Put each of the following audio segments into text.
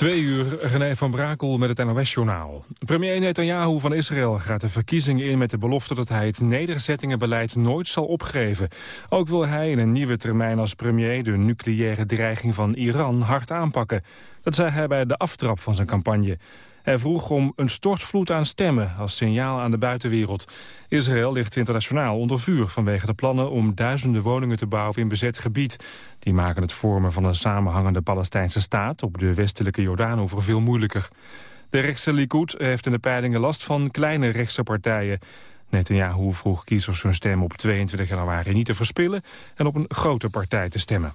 Twee uur, René van Brakel met het NOS-journaal. Premier Netanyahu van Israël gaat de verkiezingen in met de belofte dat hij het nederzettingenbeleid nooit zal opgeven. Ook wil hij in een nieuwe termijn als premier de nucleaire dreiging van Iran hard aanpakken. Dat zei hij bij de aftrap van zijn campagne. Hij vroeg om een stortvloed aan stemmen als signaal aan de buitenwereld. Israël ligt internationaal onder vuur vanwege de plannen om duizenden woningen te bouwen in bezet gebied. Die maken het vormen van een samenhangende Palestijnse staat op de westelijke Jordaanover veel moeilijker. De rechtse Likud heeft in de peilingen last van kleine rechtse partijen. Netanyahu vroeg kiezers hun stem op 22 januari niet te verspillen en op een grote partij te stemmen.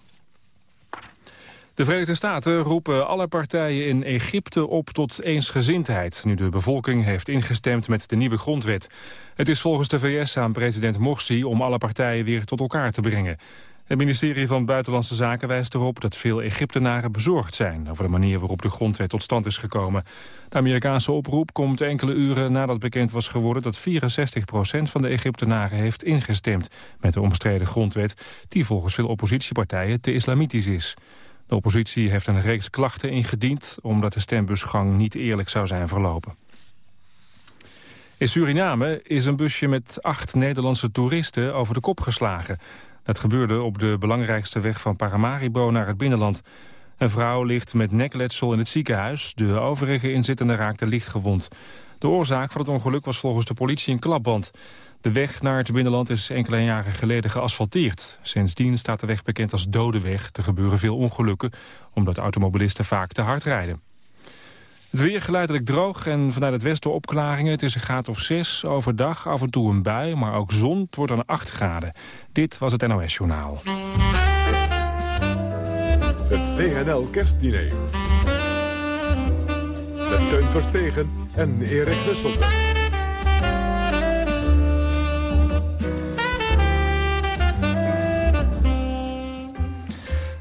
De Verenigde Staten roepen alle partijen in Egypte op tot eensgezindheid... nu de bevolking heeft ingestemd met de nieuwe grondwet. Het is volgens de VS aan president Morsi om alle partijen weer tot elkaar te brengen. Het ministerie van Buitenlandse Zaken wijst erop dat veel Egyptenaren bezorgd zijn... over de manier waarop de grondwet tot stand is gekomen. De Amerikaanse oproep komt enkele uren nadat bekend was geworden... dat 64% van de Egyptenaren heeft ingestemd met de omstreden grondwet... die volgens veel oppositiepartijen te islamitisch is. De oppositie heeft een reeks klachten ingediend... omdat de stembusgang niet eerlijk zou zijn verlopen. In Suriname is een busje met acht Nederlandse toeristen over de kop geslagen. Dat gebeurde op de belangrijkste weg van Paramaribo naar het binnenland. Een vrouw ligt met nekletsel in het ziekenhuis. De overige inzittenden raakte lichtgewond. De oorzaak van het ongeluk was volgens de politie een klapband. De weg naar het binnenland is enkele jaren geleden geasfalteerd. Sindsdien staat de weg bekend als dode weg. Er gebeuren veel ongelukken, omdat automobilisten vaak te hard rijden. Het weer geleidelijk droog en vanuit het westen opklaringen. Het is een graad of 6 overdag, af en toe een bui, maar ook zon. Het wordt dan 8 graden. Dit was het NOS Journaal. Het WNL Kerstdiner. Met Teun Verstegen en Erik Nusselder.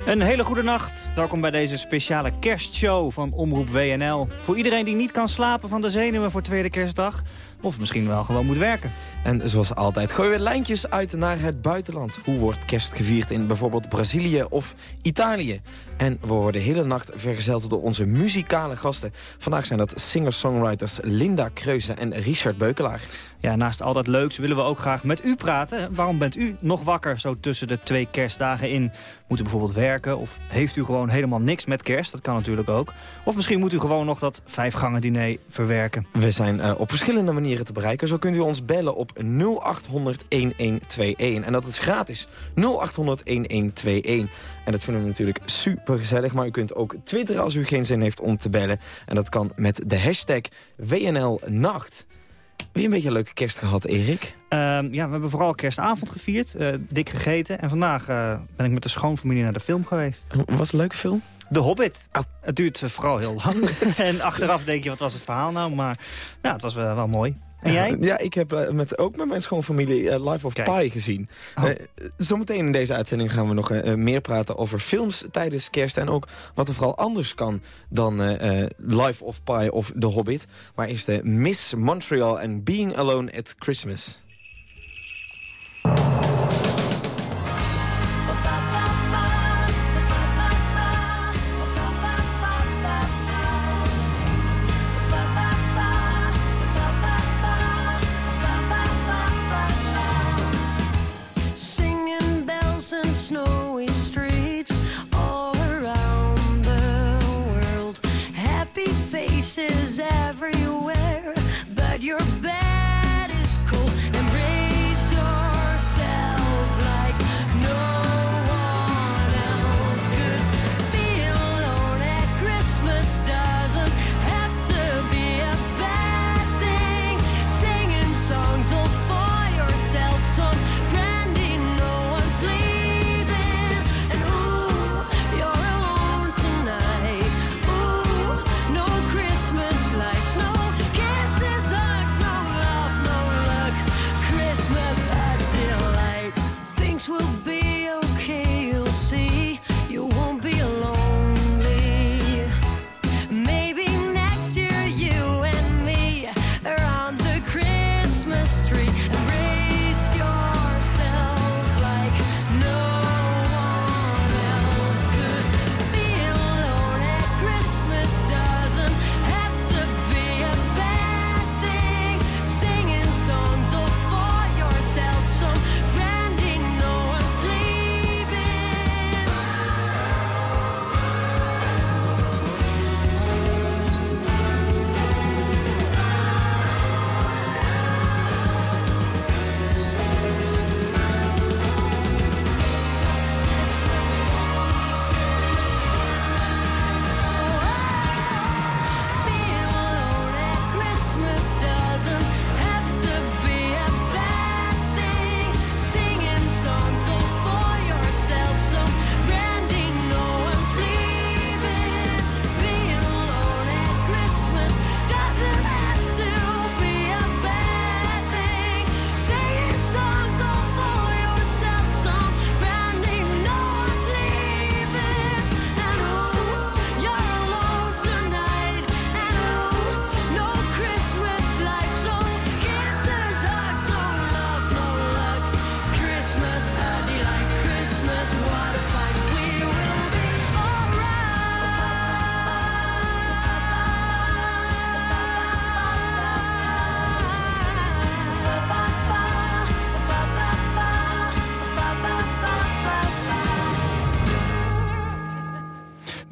Een hele goede nacht. Welkom bij deze speciale kerstshow van Omroep WNL. Voor iedereen die niet kan slapen van de zenuwen voor tweede kerstdag... of misschien wel gewoon moet werken. En zoals altijd gooien we lijntjes uit naar het buitenland. Hoe wordt kerst gevierd in bijvoorbeeld Brazilië of Italië? En we worden de hele nacht vergezeld door onze muzikale gasten. Vandaag zijn dat singer-songwriters Linda Kreuze en Richard Beukelaar. Ja, naast al dat leuks willen we ook graag met u praten. Waarom bent u nog wakker zo tussen de twee kerstdagen in? Moet u bijvoorbeeld werken of heeft u gewoon helemaal niks met kerst? Dat kan natuurlijk ook. Of misschien moet u gewoon nog dat vijfgangen diner verwerken. We zijn uh, op verschillende manieren te bereiken. Zo kunt u ons bellen op 0800 1121. En dat is gratis. 0800 1121. En dat vinden we natuurlijk super gezellig. Maar u kunt ook twitteren als u geen zin heeft om te bellen. En dat kan met de hashtag WNLNacht. Heb je een beetje een leuke kerst gehad, Erik? Ehm, ja, we hebben vooral kerstavond gevierd, uh, dik gegeten. En vandaag uh, ben ik met de schoonfamilie naar de film geweest. Was een leuke film? De Hobbit. Oh. Het duurt vooral heel lang. en achteraf denk je, wat was het verhaal nou? Maar ja, het was wel, wel mooi. En jij? Ja, ik heb uh, met, ook met mijn schoonfamilie uh, Life of Kijk. Pi gezien. Oh. Uh, zometeen in deze uitzending gaan we nog meer praten over films tijdens kerst. En ook wat er vooral anders kan dan Life of Pi of The Hobbit. Maar is de Miss Montreal en Being Alone at Christmas.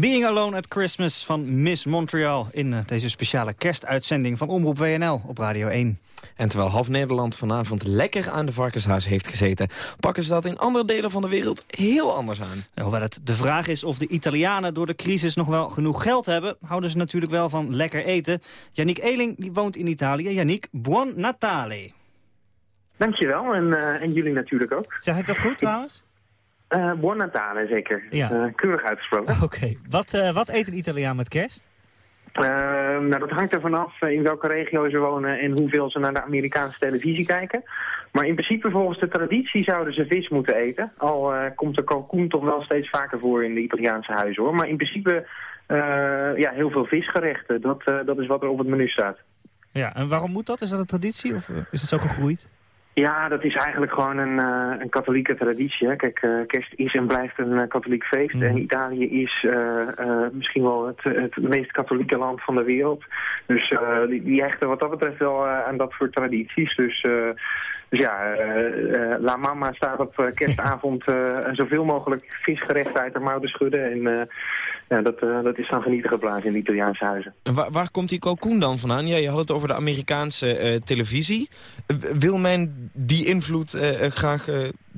Being Alone at Christmas van Miss Montreal... in eh, deze speciale kerstuitzending van Omroep WNL op Radio 1. En terwijl half Nederland vanavond lekker aan de varkenshuis heeft gezeten... pakken ze dat in andere delen van de wereld heel anders aan. Hoewel het de vraag is of de Italianen door de crisis nog wel genoeg geld hebben... houden ze natuurlijk wel van lekker eten. Yannick Eling die woont in Italië. Yannick, buon Natale. Dankjewel, en, uh, en jullie natuurlijk ook. Zeg ik dat goed trouwens? Uh, buon Natale, zeker. Ja. Uh, keurig uitgesproken. Oké. Wat, uh, wat eet een Italiaan met kerst? nou, dat hangt er vanaf in welke regio ze wonen en hoeveel ze naar de Amerikaanse televisie kijken. Maar in principe volgens de traditie zouden ze vis moeten eten. Al komt de kalkoen toch wel steeds vaker voor in de Italiaanse huizen hoor. Maar in principe ja, heel veel visgerechten. Dat, dat is wat er op het menu staat. Ja, en waarom moet dat? Is dat een traditie of is het zo gegroeid? Ja, dat is eigenlijk gewoon een, uh, een katholieke traditie. Hè. Kijk, uh, kerst is en blijft een uh, katholiek feest. Mm. En Italië is misschien wel het, het meest katholieke land van de wereld. Dus die, die hechten wat dat betreft wel aan dat soort tradities. Dus dus ja, uh, uh, La Mama staat op uh, kerstavond zoveel mogelijk visgerechten uit de mouw te schudden. En ja, dat, dat is dan genieten in de Italiaanse huizen. En waar, waar komt die kalkoen dan vandaan? Ja, je had het over de Amerikaanse televisie. wil men die invloed graag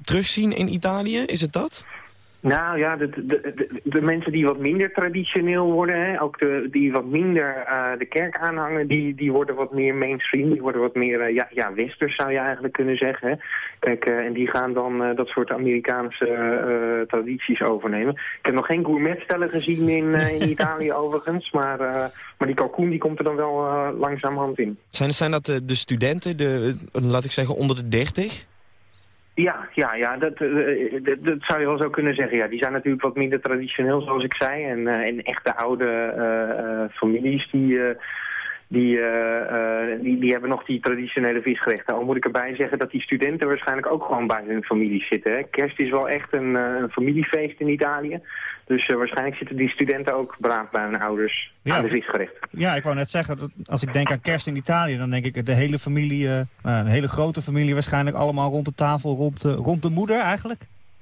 terugzien in Italië? Is het dat? Nou ja, de, de, de, de, mensen die wat minder traditioneel worden, hè, ook de, die wat minder uh, de kerk aanhangen, die, die worden wat meer mainstream, die worden wat meer, uh, ja, ja, westers zou je eigenlijk kunnen zeggen. Hè. Kijk, uh, en die gaan dan dat soort Amerikaanse tradities overnemen. Ik heb nog geen gourmetstellen gezien in, in Italië overigens, maar, maar die kalkoen die komt er dan wel langzamerhand in. Zijn, zijn dat de, de studenten, de, laat ik zeggen onder de dertig? Ja, ja, ja dat, uh, dat, dat, zou je wel zo kunnen zeggen. Ja, die zijn natuurlijk wat minder traditioneel, zoals ik zei. En, uh, en echte oude uh, families, die, die, die, die hebben nog die traditionele visgerechten. Al moet ik erbij zeggen dat die studenten waarschijnlijk ook gewoon bij hun familie zitten. Hè. Kerst is wel echt een, een familiefeest in Italië. Dus waarschijnlijk zitten die studenten ook braaf bij hun ouders ja, aan de visgericht. Ja, ik wou net zeggen, dat als ik denk aan kerst in Italië... dan denk ik de hele familie, een hele grote familie... waarschijnlijk allemaal rond de tafel, rond, rond de moeder eigenlijk.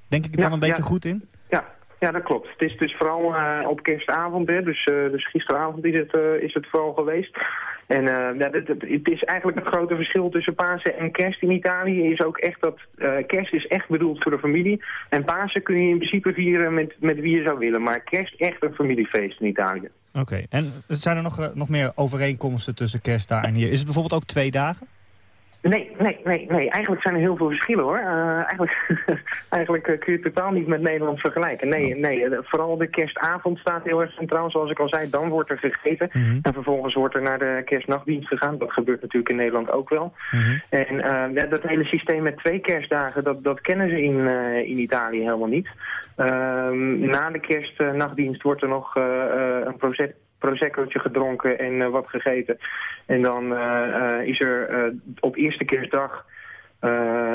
Denk ik het ja, dan een beetje goed in? Ja, ja, dat klopt. Het is dus vooral uh, op kerstavond, hè, dus, uh, dus gisteravond is het, uh, is het vooral geweest. En ja, het, het, is eigenlijk het grote verschil tussen Pasen en kerst in Italië is ook echt dat kerst is echt bedoeld voor de familie. En Pasen kun je in principe vieren met, met wie je zou willen. Maar kerst echt een familiefeest in Italië. Oké, en zijn er nog, nog meer overeenkomsten tussen kerst daar en hier? Is het bijvoorbeeld ook twee dagen? Nee, nee, nee, nee. Eigenlijk zijn er heel veel verschillen hoor. Uh, eigenlijk eigenlijk uh, kun je het totaal niet met Nederland vergelijken. Nee, nee, uh, vooral de kerstavond staat heel erg centraal. Zoals ik al zei, dan wordt er gegeten. Mm -hmm. En vervolgens wordt er naar de kerstnachtdienst gegaan. Dat gebeurt natuurlijk in Nederland ook wel. Mm -hmm. En dat hele systeem met twee kerstdagen, dat, dat kennen ze in, in Italië helemaal niet. Ehm, na de kerstnachtdienst wordt er nog een proces proseccootje gedronken en uh, wat gegeten. En dan uh, is er op eerste kerstdag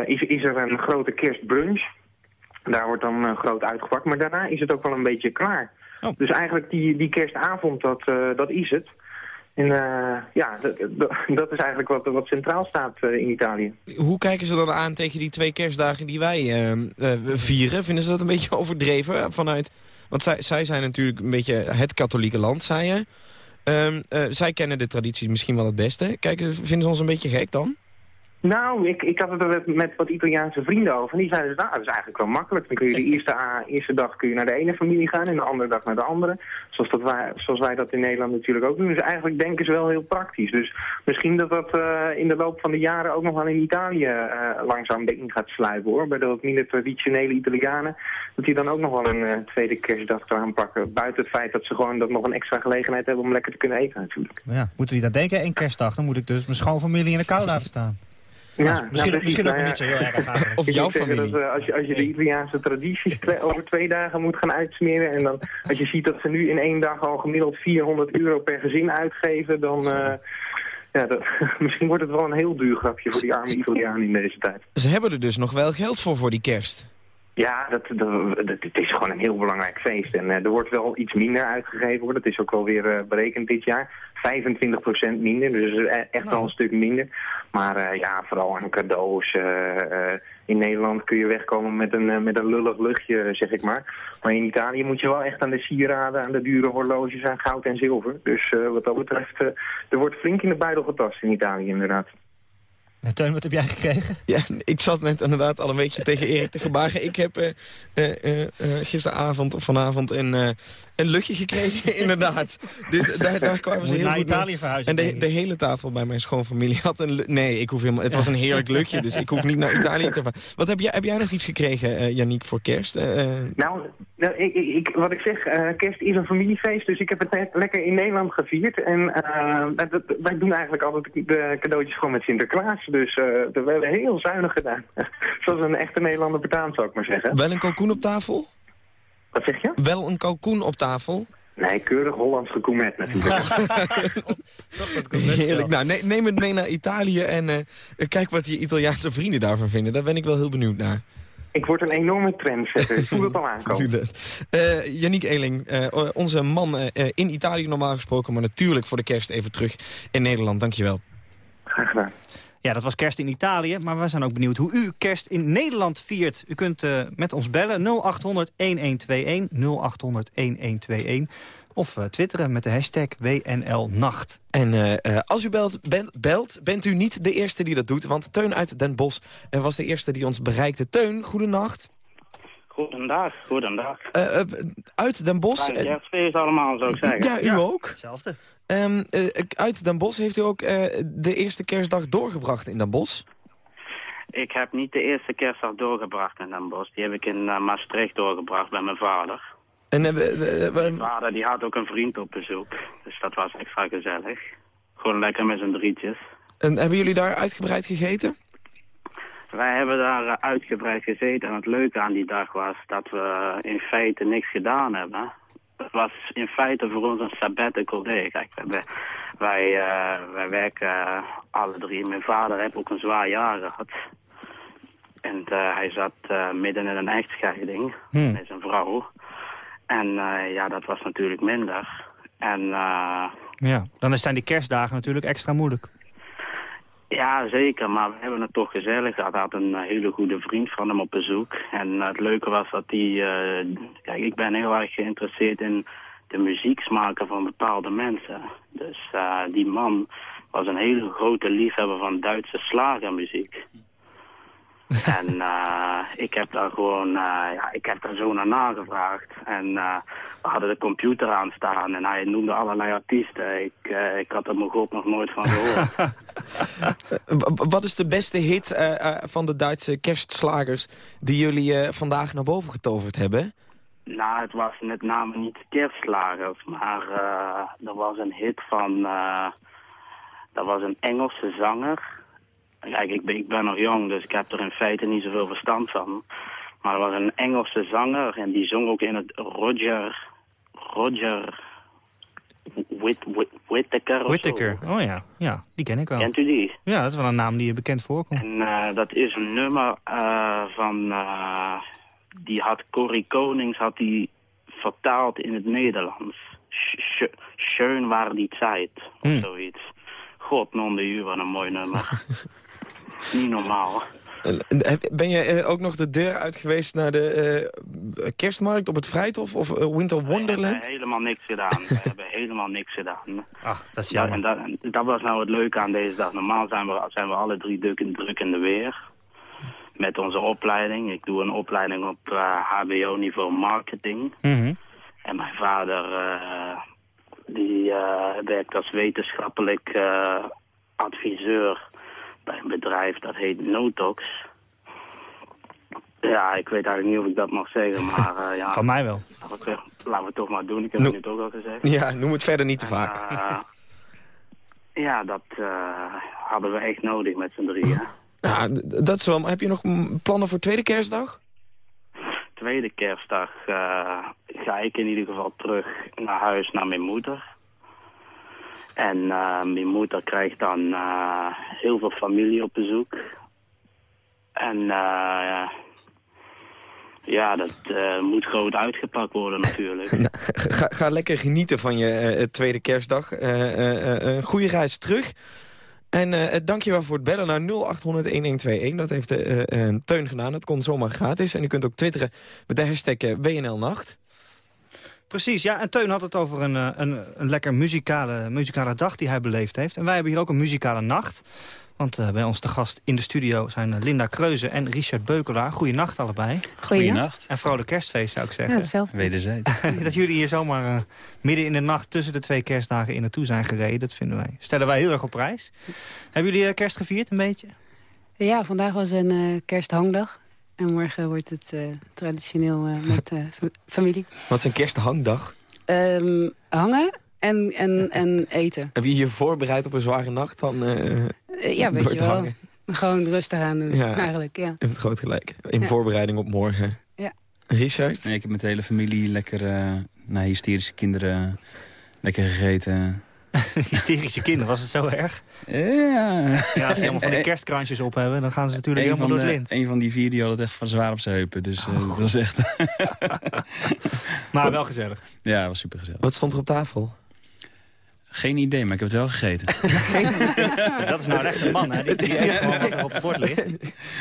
is, is er een grote kerstbrunch. Daar wordt dan groot uitgepakt, maar daarna is het ook wel een beetje klaar. Oh. Dus eigenlijk die, die kerstavond, dat, dat is het. En uh, ja, dat is eigenlijk wat, wat centraal staat uh, in Italië. Hoe kijken ze dan aan tegen die twee kerstdagen die wij uh, vieren? Vinden ze dat een beetje overdreven vanuit want zij, zij zijn natuurlijk een beetje het katholieke land, zei je. Um, uh, zij kennen de tradities misschien wel het beste. Kijken, vinden ze ons een beetje gek dan? Nou, ik, ik had het er met wat Italiaanse vrienden over. En die zeiden, nou, dat is eigenlijk wel makkelijk. Dan kun je de eerste, eerste dag kun je naar de ene familie gaan en de andere dag naar de andere. Zoals, dat wij, zoals wij dat in Nederland natuurlijk ook doen. Dus eigenlijk denken ze wel heel praktisch. Dus misschien dat dat uh, in de loop van de jaren ook nog wel in Italië uh, langzaam in gaat sluipen hoor. Bij de wat minder traditionele Italianen. Dat die dan ook nog wel een uh, tweede kerstdag gaan pakken. Buiten het feit dat ze gewoon dat nog een extra gelegenheid hebben om lekker te kunnen eten natuurlijk. Ja, moeten niet aan denken, één kerstdag. Dan moet ik dus mijn schoonfamilie in de kou laten staan. Ja, misschien, nou, misschien ook nou, niet zo heel erg Of jouw familie. Dat, uh, als, je, als je de Italiaanse tradities over twee dagen moet gaan uitsmeren... en dan als je ziet dat ze nu in één dag al gemiddeld 400 euro per gezin uitgeven... dan... Uh, ja, dat, misschien wordt het wel een heel duur grapje voor die arme Italianen in deze tijd. Ze hebben er dus nog wel geld voor, voor die kerst. Ja, dat, dat, dat- het is gewoon een heel belangrijk feest. En eh, er wordt wel iets minder uitgegeven hoor. Dat is ook wel weer eh, berekend dit jaar. 25% minder, dus eh, echt Nou. wel een stuk minder. Maar ja, vooral aan cadeaus. in Nederland kun je wegkomen met een, met een lullig luchtje, zeg ik maar. Maar in Italië moet je wel echt aan de sieraden, aan de dure horloges, aan goud en zilver. Dus wat dat betreft, er wordt flink in de buidel getast in Italië inderdaad. En Teun, wat heb jij gekregen? Ja, ik zat net inderdaad al een beetje tegen Erik te gebagen. Ik heb eh, eh, eh, eh, gisteravond of vanavond een, eh, een luchtje gekregen, inderdaad. Dus daar, daar kwamen ze heel naar. Italië verhuizen. En de, de hele tafel bij mijn schoonfamilie had een... Nee, ik hoef helemaal, het was een heerlijk luchtje, dus ik hoef niet naar Italië te gaan. Wat heb jij, heb jij nog iets gekregen, Yannick, voor kerst? Eh, eh, Nou, nou ik, ik, wat ik zeg, eh, kerst is een familiefeest, dus ik heb het net lekker in Nederland gevierd. En eh, dat- wij doen eigenlijk altijd de cadeautjes gewoon met Sinterklaas. Dus eh, we hebben heel zuinig gedaan. Zoals een echte Nederlander betaamt, zou ik maar zeggen. wel een kalkoen op tafel? Wat zeg je? Wel een kalkoen op tafel? Nee, keurig Hollands gekoemet natuurlijk. Heerlijk. Nou, ne- neem het mee naar Italië en eh, kijk wat je Italiaanse vrienden daarvan vinden. Daar ben ik wel heel benieuwd naar. ik word een enorme trendsetter. Ik voel het al aankomen. Eh, Yannick Eeling, eh, onze man eh, eh, in Italië normaal gesproken... maar natuurlijk voor de kerst even terug in Nederland. Dankjewel. Graag gedaan. Ja, dat was kerst in Italië, maar we zijn ook benieuwd hoe u kerst in Nederland viert. U kunt eh, met ons bellen 0800 1121 0800 1121 of eh, twitteren met de hashtag WNLnacht. En eh, als u belt, belt, bent u niet de eerste die dat doet... want Teun uit Den Bosch was de eerste die ons bereikte. Teun, goedenacht. Goedendag, goedendag. Eh, eh, uit Den Bosch... Kerstfeest allemaal, zou ik zeggen. ja, u ook. Hetzelfde. Ehm, eh, uit Den Bosch heeft u ook eh, de eerste kerstdag doorgebracht in Den Bosch. Ik heb niet de eerste kerstdag doorgebracht in Den Bosch. Die heb ik in Maastricht doorgebracht bij mijn vader. En Mijn vader die had ook een vriend op bezoek. Dus dat was extra gezellig. Gewoon lekker met z'n drietjes. en hebben jullie daar uitgebreid gegeten? Wij hebben daar eh, uitgebreid gezeten. En het leuke aan die dag was dat we in feite niks gedaan hebben. Het was in feite voor ons een sabbatical day. Kijk, wij, eh, wij werken eh, alle drie. Mijn vader heeft ook een zwaar jaar gehad. En hij zat midden in een echtscheiding Hmm. met zijn vrouw. En ja, dat was natuurlijk minder. En Ja, dan zijn die kerstdagen natuurlijk extra moeilijk. Ja, zeker, maar we hebben het toch gezellig gehad. Had een eh, hele goede vriend van hem op bezoek. En eh, het leuke was dat hij... eh, kijk, ik ben heel erg geïnteresseerd in de muzieksmaken van bepaalde mensen. Dus die man was een hele grote liefhebber van Duitse slagermuziek. en eh, ik heb daar gewoon, eh, ja, ik heb daar zo naar nagevraagd. En eh, we hadden de computer aan staan en hij noemde allerlei artiesten. Ik, eh, ik had er mijn god nog nooit van gehoord. Eh, Wat is de beste hit eh, eh, van de Duitse kerstslagers... die jullie eh, vandaag naar boven getoverd hebben? Nou, het was met name niet kerstslagers, maar eh, er was een hit van... eh er was een Engelse zanger. Kijk, ik ben, ik ben nog jong, dus ik heb er in feite niet zoveel verstand van. Maar er was een Engelse zanger en die zong ook in het Roger... Roger... Whit, Whit, Whittaker. Whittaker. Oh ja, ja, die ken ik wel. Kent u die? Ja, dat is wel een naam die je bekend voorkomt. En eh, dat is een nummer eh, van... eh, die had Corrie Konings had die vertaald in het Nederlands. Sch- sch- Schön war die Zeit, of Hmm. zoiets. God non de u, wat een mooi nummer. Niet normaal. Ben je eh, ook nog de deur uit geweest naar de eh, kerstmarkt op het Vrijthof of eh, Winter We Wonderland? hebben helemaal niks gedaan. We hebben helemaal niks gedaan. Ah, dat is Ja, jammer. en dat, dat was nou het leuke aan deze dag. Normaal zijn we, zijn we alle drie druk in, druk in de weer. Met onze opleiding. Ik doe een opleiding op eh, hbo-niveau marketing. Mhm. En mijn vader eh, die eh, werkt als wetenschappelijk eh, adviseur bij een bedrijf dat heet Notox. Ja, ik weet eigenlijk niet of ik dat mag zeggen, maar eh, ja, Van mij wel. laten we, laten we het toch maar doen. Ik heb No- het nu toch al gezegd. Ja, noem het verder niet te vaak. Eh, ja, dat eh, hadden we echt nodig met z'n drieën. Ja, dat is wel. Maar heb je nog plannen voor tweede kerstdag? Tweede kerstdag eh, ga ik in ieder geval terug naar huis naar mijn moeder. En eh, mijn moeder krijgt dan eh, heel veel familie op bezoek. En eh, Ja, dat moet groot uitgepakt worden natuurlijk. Nou, ga, ga lekker genieten van je tweede kerstdag. Een goede reis terug. En eh dankjewel voor het bellen naar 0800-1121. Dat heeft Teun gedaan. Het kon zomaar gratis. En u kunt ook twitteren met de hashtag WNLNacht. Precies, ja. En Teun had het over een, eh, een, een lekker muzikale, muzikale dag die hij beleefd heeft. En wij hebben hier ook een muzikale nacht. Want eh, bij ons te gast in de studio zijn eh, Linda Kreuze en Richard Beukelaar. Goeienacht allebei. Goeienacht. En vrolijk kerstfeest zou ik Ja, zeggen. hetzelfde. Wederzijds. dat jullie hier zomaar eh, midden in de nacht tussen de twee kerstdagen in naartoe zijn gereden. Dat vinden wij, stellen wij heel erg op prijs. Hebben jullie kerst gevierd een beetje? Ja, vandaag was een eh, kersthangdag. En morgen wordt het eh, traditioneel eh, met eh, fa- familie. Wat is een kersthangdag? Ehm, hangen en, en, en eten. Heb je je voorbereid op een zware nacht dan ja, door weet je te wel. hangen? Gewoon rustig aan doen, Ja. eigenlijk. Ja. Je hebt het groot gelijk. In Ja. voorbereiding op morgen. Ja. Richard? Nee, ik heb met de hele familie lekker eh naar hysterische kinderen lekker gegeten. Hysterische kinderen, was het zo erg? Ja. Ja, als die allemaal van die kerstkransjes op hebben, dan gaan ze natuurlijk Een helemaal door de, het lint. een van die vier die had het echt van zwaar op zijn heupen. Dus eh, dat was echt... Maar wel gezellig. ja, het was super gezellig. Wat stond er op tafel? Geen idee, maar ik heb het wel gegeten. Dat is nou echt een man, hè? Die, die eet gewoon wat er op het bord ligt.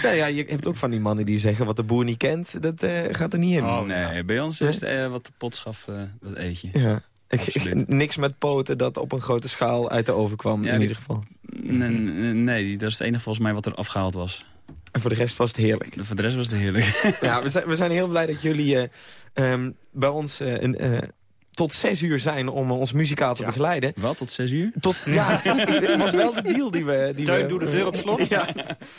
Nou ja, je hebt ook van die mannen die zeggen wat de boer niet kent, dat eh, gaat er niet in. Oh, nee, bij ons is het eh, wat de pot schaf, eh, dat eet je. Ja. Absoluut. niks met poten dat op een grote schaal uit de oven kwam, Ja, in ieder geval. Nee, nee, nee, die- dat is het enige volgens mij wat er afgehaald was. En voor de rest was het heerlijk. Voor de rest was het heerlijk. ja, we zijn, we zijn heel blij dat jullie eh, ehm, bij ons eh, een, eh, tot zes uur zijn om ons muzikaal te Ja. begeleiden. Wat, tot zes uur? Tot, ja, dat was wel de deal die we... Die Teun, we, doe de deur op slot. Ja,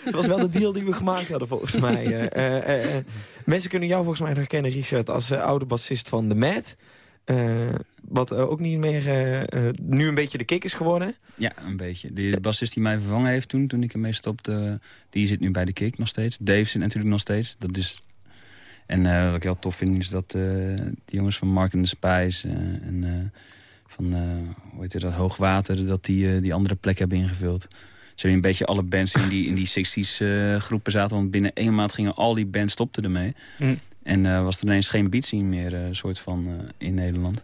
dat was wel de deal die we gemaakt hadden volgens mij. Eh, eh, eh, mensen kunnen jou volgens mij nog herkennen, Richard, als eh, oude bassist van The Mad. Wat eh, ook niet meer eh, eh, nu een beetje de kick is geworden. Ja, een beetje. De bassist die mij vervangen heeft toen, toen ik ermee stopte, die zit nu bij de Kick nog steeds. Dave zit natuurlijk nog steeds. Dat is... En wat ik heel tof vind is dat die jongens van Mark and the Spice en van, hoe heet het, dat, Hoogwater, dat die die andere plek hebben ingevuld. Ze hebben een beetje alle bands in die, in die 60s eh, groepen zaten. Want binnen één maand gingen al die bands stopten ermee. Hm. En eh, was er ineens geen beat scene meer eh, soort van in Nederland.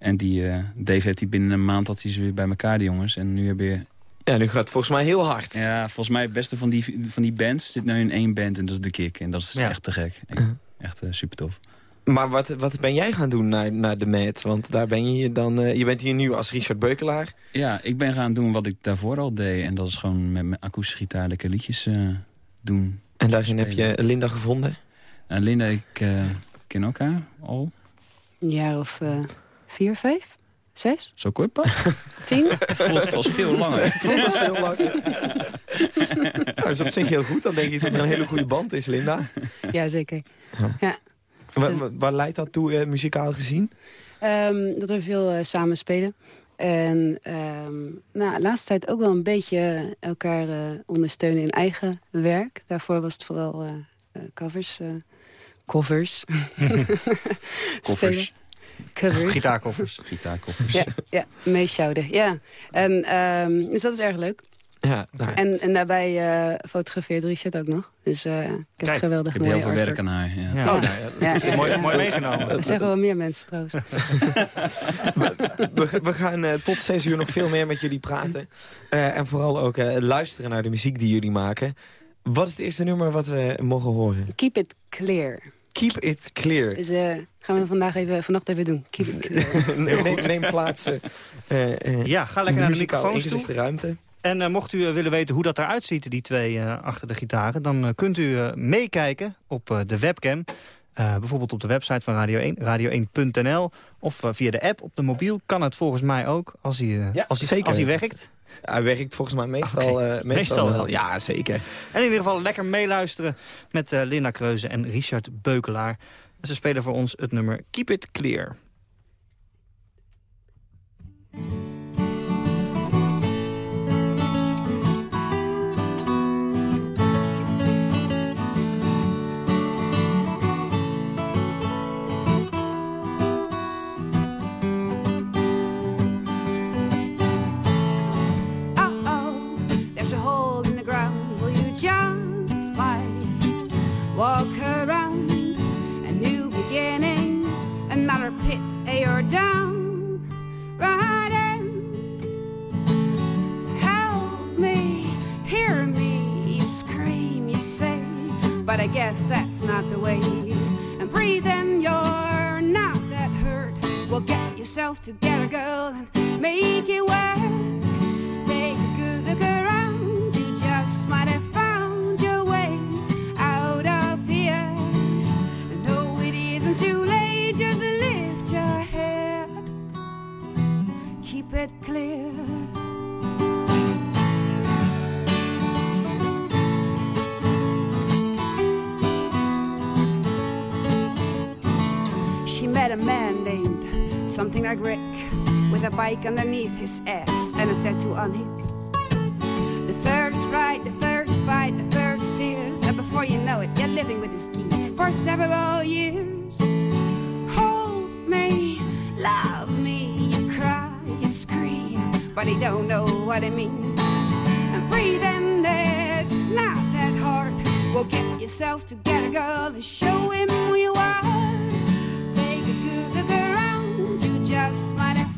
En die, eh, Dave heeft die binnen een maand had hij ze weer bij elkaar, die jongens. En nu heb je Ja, nu gaat het volgens mij heel hard. ja, volgens mij het beste van die, van die bands zit nu in één band en dat is de Kick. En dat is Ja. echt te gek. Echt uh, super tof. Maar wat, wat ben jij gaan doen naar, naar de Mad? Want daar ben je dan... eh, je bent hier nu als Richard Beukelaar. Ja, ik ben gaan doen wat ik daarvoor al deed. En dat is gewoon met mijn akoestische gitaar lekker liedjes uh, doen. En daarin heb je Linda gevonden? Uh, Linda, ik uh, ken elkaar al. Een jaar of uh, vier, vijf? Zes? Zo kort pas? Tien? Het voelt als veel langer. Het voelt als veel langer. nou, dat is op zich heel goed. Dan denk ik dat er een hele goede band is, Linda. Ja, zeker. Ja. Waar, waar leidt dat toe, uh, muzikaal gezien? Um, dat we veel uh, samen spelen. En um, nou, de laatste tijd ook wel een beetje elkaar uh, ondersteunen in eigen werk. Daarvoor was het vooral uh, covers. covers. covers. Covers. Gitaarkoffers. Gitaarkoffers. Ja, ja meeshouden. Ja. En, um, dus dat is erg leuk. Ja, nou. en, en daarbij uh, fotografeert Richard ook nog. Dus uh, ik heb Kijk, geweldig ik heb heel veel werk aan haar. Ja. Ja. Oh, ja. ja. mooi, mooi meegenomen. Dat zeggen wel meer mensen trouwens. we, we, gaan uh, tot zes uur nog veel meer met jullie praten. Uh, en vooral ook luisteren naar de muziek die jullie maken. Wat is het eerste nummer wat we mogen horen? Keep it clear. Keep it clear. Dus uh, gaan we vandaag even, vannacht even doen. Keep it clear. neem, neem plaats. Uh, ja, ga lekker naar de microfoon toe. ruimte. En uh, mocht u uh, willen weten hoe dat eruit ziet, die twee uh, achter de gitaren... dan kunt u meekijken op de webcam. bijvoorbeeld op de website van Radio 1, radio1.nl. Of via de app op de mobiel kan het volgens mij ook, als hij, ja, als hij, zeker. Als hij werkt. Hij werkt volgens mij meestal, okay. meestal, meestal wel. Ja, zeker. En in ieder geval lekker meeluisteren met Linda Kreuze en Richard Beukelaar. Ze spelen voor ons het nummer Keep It Clear. But I guess that's not the way. And breathe in your not that hurt. Well, get yourself together, girl, and make it work. Take a good look around. You just might have found your way out of here. No, it isn't too late. Just lift your head. Keep it clear. Met a man named something like Rick with a bike underneath his ass and a tattoo on his. The first ride, the first fight, the first tears, and before you know it, you're living with this geek for several years. Hold me, love me, you cry, you scream, but he don't know what it means. And breathing, it's not that hard. Well, get yourself together, girl, and show him who you are. Just might have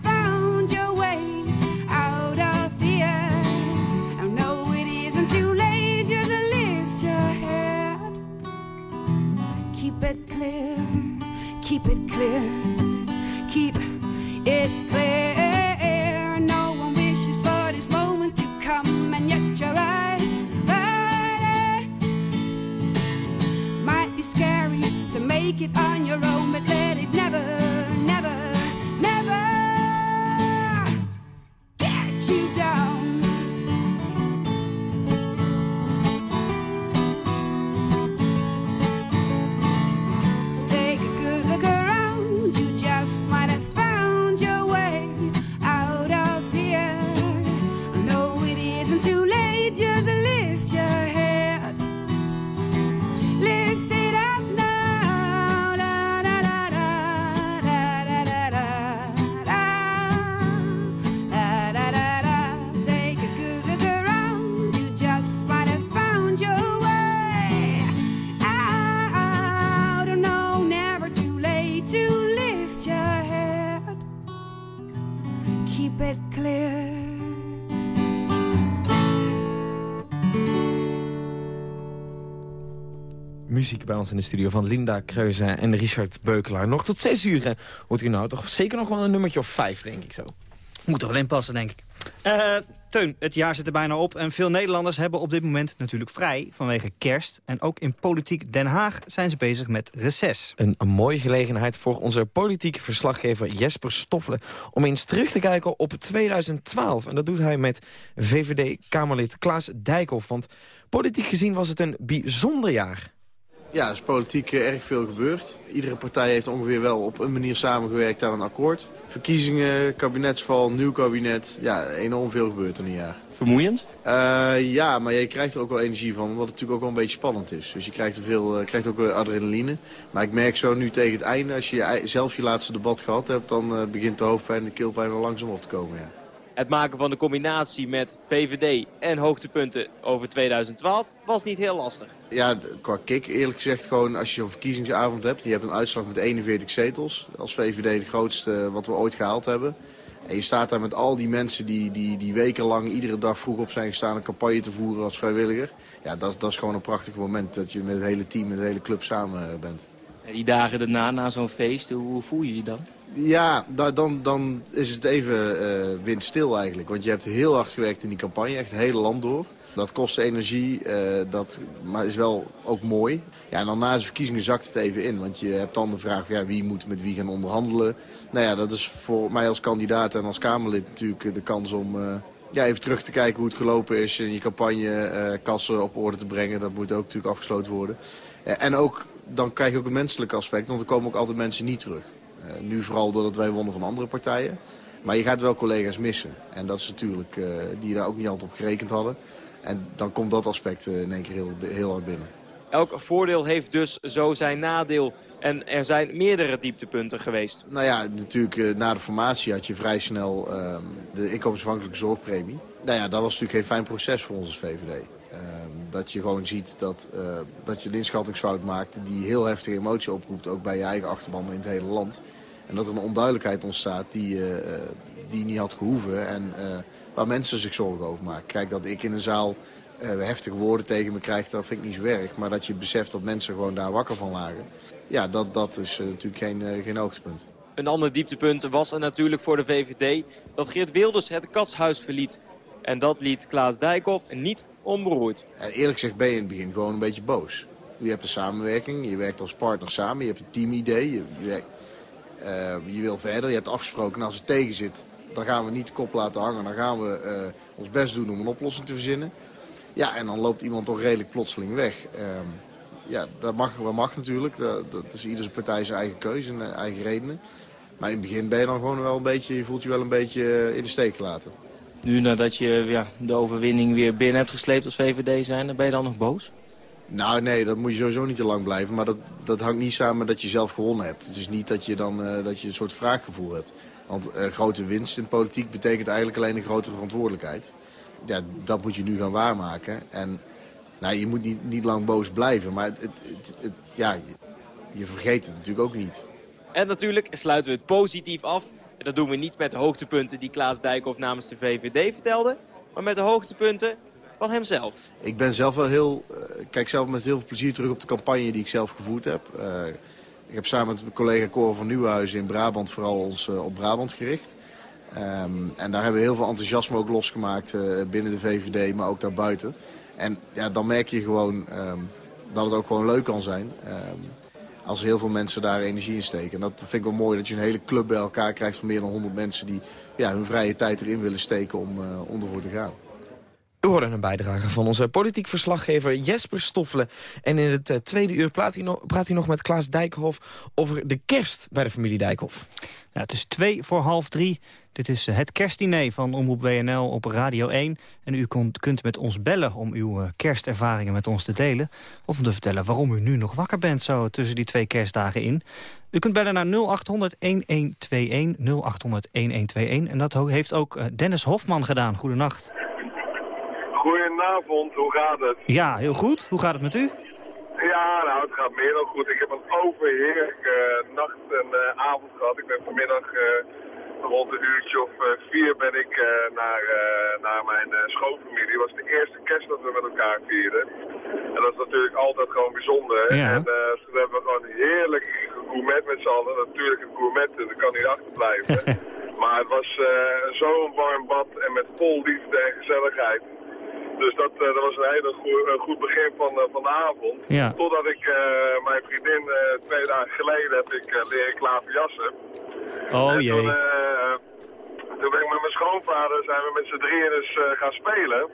Muziek bij ons in de studio van Linda Kreuze en Richard Beukelaar. Nog tot zes uur hoort u nou toch zeker nog wel een nummertje of vijf, denk ik zo. Moet er wel in passen, denk ik. Eh, Teun, het jaar zit er bijna op en veel Nederlanders hebben op dit moment natuurlijk vrij vanwege kerst. En ook in politiek Den Haag zijn ze bezig met reces. Een, een mooie gelegenheid voor onze politieke verslaggever Jesper Stoffelen... om eens terug te kijken op 2012. En dat doet hij met VVD-Kamerlid Klaas Dijkhoff. Want politiek gezien was het een bijzonder jaar. Ja, er is politiek eh, erg veel gebeurd. Iedere partij heeft ongeveer wel op een manier samengewerkt aan een akkoord. Verkiezingen, kabinetsval, nieuw kabinet. Ja, enorm veel gebeurt in een jaar. Vermoeiend? Uh, ja, maar je krijgt er ook wel energie van, wat het natuurlijk ook wel een beetje spannend is. Dus je krijgt, er veel, uh, krijgt ook wel adrenaline. Maar ik merk zo nu tegen het einde, als je zelf je laatste debat gehad hebt... dan uh, begint de hoofdpijn en de keelpijn wel langzaam op te komen, ja. Het maken van de combinatie met VVD en hoogtepunten over 2012 was niet heel lastig. Ja, qua kick eerlijk gezegd gewoon als je een verkiezingsavond hebt... je hebt een uitslag met 41 zetels. Als VVD de grootste wat we ooit gehaald hebben. En je staat daar met al die mensen die, die, die wekenlang iedere dag vroeg op zijn gestaan... een campagne te voeren als vrijwilliger. Ja, dat, dat is gewoon een prachtig moment dat je met het hele team, met de hele club samen bent. En die dagen daarna, na zo'n feest, hoe voel je je dan? Ja, dan, dan is het even uh, windstil eigenlijk. Want je hebt heel hard gewerkt in die campagne, echt het hele land door. Dat kost energie, uh, dat, maar is wel ook mooi. Ja, en dan na de verkiezingen zakt het even in. Want je hebt dan de vraag, ja, wie moet met wie gaan onderhandelen. Nou ja, dat is voor mij als kandidaat en als Kamerlid natuurlijk de kans om... Uh, ja, even terug te kijken hoe het gelopen is en je campagnekassen op orde te brengen. Dat moet ook natuurlijk afgesloten worden. en ook, dan krijg je ook een menselijk aspect, want er komen ook altijd mensen niet terug. Uh, nu vooral doordat wij wonnen van andere partijen. Maar je gaat wel collega's missen. En dat is natuurlijk, uh, die daar ook niet altijd op gerekend hadden. En dan komt dat aspect uh, in één keer heel, heel hard binnen. Elk voordeel heeft dus zo zijn nadeel. En er zijn meerdere dieptepunten geweest. Nou ja, natuurlijk na de formatie had je vrij snel uh, de inkomensafhankelijke zorgpremie. Nou ja, dat was natuurlijk geen fijn proces voor ons als VVD. Uh, dat je gewoon ziet dat, uh, dat je een inschattingsfout maakt die heel heftige emotie oproept. Ook bij je eigen achterban in het hele land. En dat er een onduidelijkheid ontstaat die, uh, die niet had gehoeven en waar mensen zich zorgen over maken. Kijk, dat ik in een zaal heftige woorden tegen me krijgt, dat vind ik niet zo erg. Maar dat je beseft dat mensen gewoon daar wakker van lagen. Ja, dat, dat is natuurlijk geen, geen hoogtepunt. Een ander dieptepunt was er natuurlijk voor de VVD dat Geert Wilders het katshuis verliet. En dat liet Klaas Dijkhoff niet onberoerd. En eerlijk gezegd ben je in het begin gewoon een beetje boos. Je hebt een samenwerking, je werkt als partner samen, je hebt een teamidee. Je, werkt, uh, je wil verder, je hebt afgesproken en als het tegen zit, dan gaan we niet kop laten hangen. Dan gaan we uh, ons best doen om een oplossing te verzinnen. Ja, en dan loopt iemand toch redelijk plotseling weg. Uh, ja, dat mag, dat mag natuurlijk. Dat, is iedere partij zijn eigen keuze en eigen redenen. Maar in het begin ben je dan gewoon wel een beetje, je voelt je wel een beetje in de steek gelaten. Nu nadat je ja, de overwinning weer binnen hebt gesleept als VVD zijn, ben je dan nog boos? Nou nee, dat moet je sowieso niet te lang blijven. Maar dat, dat hangt niet samen dat je zelf gewonnen hebt. Het is niet dat je dan uh, dat je een soort vraaggevoel hebt. Want uh, grote winst in politiek betekent eigenlijk alleen een grotere verantwoordelijkheid. Ja, dat moet je nu gaan waarmaken. En nou, je moet niet, niet lang boos blijven. Maar het, het, het, ja, je, je vergeet het natuurlijk ook niet. En natuurlijk sluiten we het positief af. Dat doen we niet met de hoogtepunten die Klaas Dijkhoff namens de VVD vertelde. Maar met de hoogtepunten van hemzelf. Ik ben zelf wel heel, uh, kijk zelf met heel veel plezier terug op de campagne die ik zelf gevoerd heb. Uh, ik heb samen met mijn collega Cor van Nieuwhuizen in Brabant vooral ons uh, op Brabant gericht. Um, en daar hebben we heel veel enthousiasme ook losgemaakt binnen de VVD, maar ook daarbuiten. En ja, dan merk je gewoon um, dat het ook gewoon leuk kan zijn. Um, als heel veel mensen daar energie in steken. En dat vind ik wel mooi dat je een hele club bij elkaar krijgt van meer dan 100 mensen... die ja, hun vrije tijd erin willen steken om, uh, om ervoor te gaan. U hoorde een bijdrage van onze politiek verslaggever Jesper Stoffelen. En in het uh, tweede uur praat hij, nog, praat hij nog met Klaas Dijkhoff over de kerst bij de familie Dijkhoff. Het is twee voor half drie. Dit is het kerstdiner van Omroep WNL op Radio 1. En u kunt, met ons bellen om uw uh, kerstervaringen met ons te delen. Of om te vertellen waarom u nu nog wakker bent zo tussen die twee kerstdagen in. U kunt bellen naar 0800-1121, 0800-1121. En dat heeft ook Dennis Hofman gedaan. Goedenacht. Goedenavond, hoe gaat het? Ja, heel goed. Hoe gaat het met u? Ja, nou, het gaat meer dan goed. Ik heb een overheerlijke uh, nacht en uh, avond gehad. Ik ben vanmiddag uh, rond een uurtje of vier ben ik naar, naar mijn schoonfamilie. Het was de eerste kerst dat we met elkaar vierden. En dat is natuurlijk altijd gewoon bijzonder. Ja. En toen hebben we gewoon heerlijk gourmet met z'n allen. Natuurlijk een gourmet, dat kan niet achterblijven. maar het was zo'n warm bad en met vol liefde en gezelligheid. Dus dat, uh, dat was een hele goed, begin van, uh, van de avond. Ja. Totdat ik uh, mijn vriendin twee dagen geleden heb ik leren klaverjassen. Oh en jee. Toen, toen ben ik met mijn schoonvader zijn we met z'n drieën dus gaan spelen.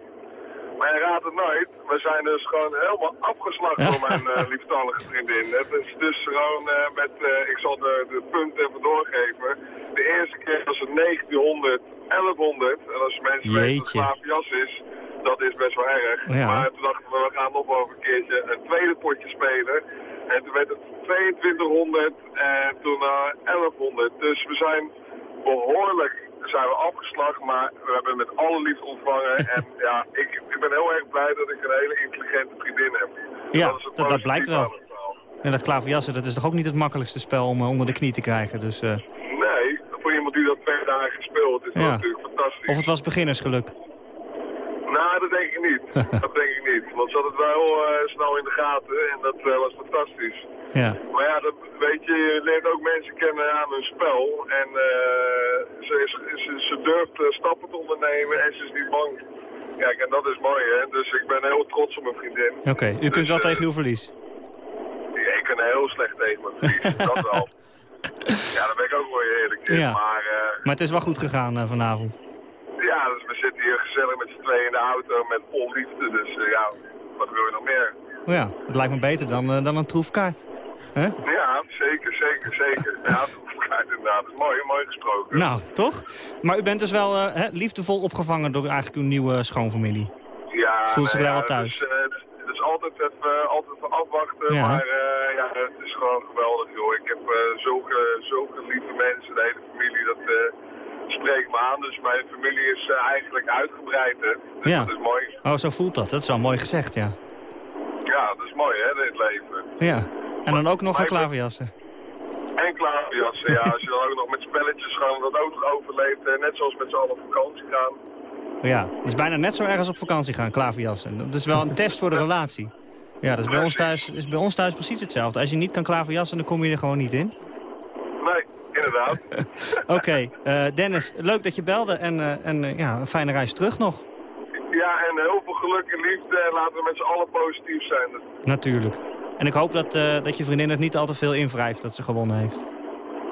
Maar je raadt het nooit, we zijn dus gewoon helemaal afgeslacht door mijn liefstallige vriendin. Het is dus gewoon met, ik zal de, de punten even doorgeven. De eerste keer was het 1900, 1100. En als mensen weten wat klaverjas is, dat is best wel erg. Ja. Maar toen dachten we, we gaan nog wel een keertje een tweede potje spelen. En toen werd het 2200 en toen uh, 1100. Dus we zijn behoorlijk zijn we afgeslagen, maar we hebben met alle liefde ontvangen. en ja, ik, ik ben heel erg blij dat ik een hele intelligente vriendin heb. Ja, dat, dat, dat blijkt wel. En dat klaverjassen, dat is toch ook niet het makkelijkste spel om uh, onder de knie te krijgen. Dus, uh... Nee, voor iemand die dat twee dagen gespeeld is, ja. dat natuurlijk fantastisch. Of het was beginnersgeluk. Dat denk ik niet. dat denk ik niet. Want ze had het wel uh, snel in de gaten en dat uh, was fantastisch. Ja. Maar ja, dat, weet je, je leert ook mensen kennen aan hun spel. En uh, ze, ze, ze, durft stappen te ondernemen en ze is niet bang. Kijk, en dat is mooi, hè. Dus ik ben heel trots op mijn vriendin. Oké, okay. u dus, kunt wel tegen uw verlies? Ja, ik ben heel slecht tegen mijn verlies, dat wel. Ja, daar ben ik ook wel eerlijk in. Ja. Maar, maar het is wel goed gegaan vanavond. Ja, dus we zitten hier gezellig met z'n tweeën in de auto met vol liefde. Dus uh, ja, wat wil je nog meer? Oh ja, het lijkt me beter dan, uh, dan een troefkaart. Huh? Ja, zeker, zeker, zeker. ja, troefkaart inderdaad. Dat is mooi, mooi gesproken. Nou, toch? Maar u bent dus wel uh, hè, liefdevol opgevangen door eigenlijk uw nieuwe schoonfamilie. Ja, Voelt zich daar ja, wel thuis? Het is, het is, het is altijd, even, altijd even afwachten, Ja. maar ja, het is gewoon geweldig, joh. Ik heb zulke, zulke lieve mensen, de hele familie, dat spreekt me aan. Dus mijn familie is uh, eigenlijk uitgebreid, hè. Dus ja. dat is mooi. Oh, zo voelt dat. Dat is wel mooi gezegd, ja. Ja, dat is mooi, hè, dit leven. Ja. En dan ook nog een klaverjassen. En klaverjassen, ja. Als je dan ook nog met spelletjes gewoon dat ook overleeft, net zoals met z'n allen op vakantie gaan. Ja, dat is bijna net zo erg als op vakantie gaan, klaverjassen. Dat is wel een test voor de relatie. Ja, dat is bij ons thuis, is bij ons thuis precies hetzelfde. Als je niet kan klaverjassen, dan kom je er gewoon niet in. Nee, inderdaad. Oké, eh, Dennis, leuk dat je belde en, eh, en eh, ja, een fijne reis terug nog. Ja, en heel veel geluk en liefde. En laten we met z'n allen positief zijn. Natuurlijk. En ik hoop dat, eh, dat je vriendin het niet al te veel invrijft dat ze gewonnen heeft.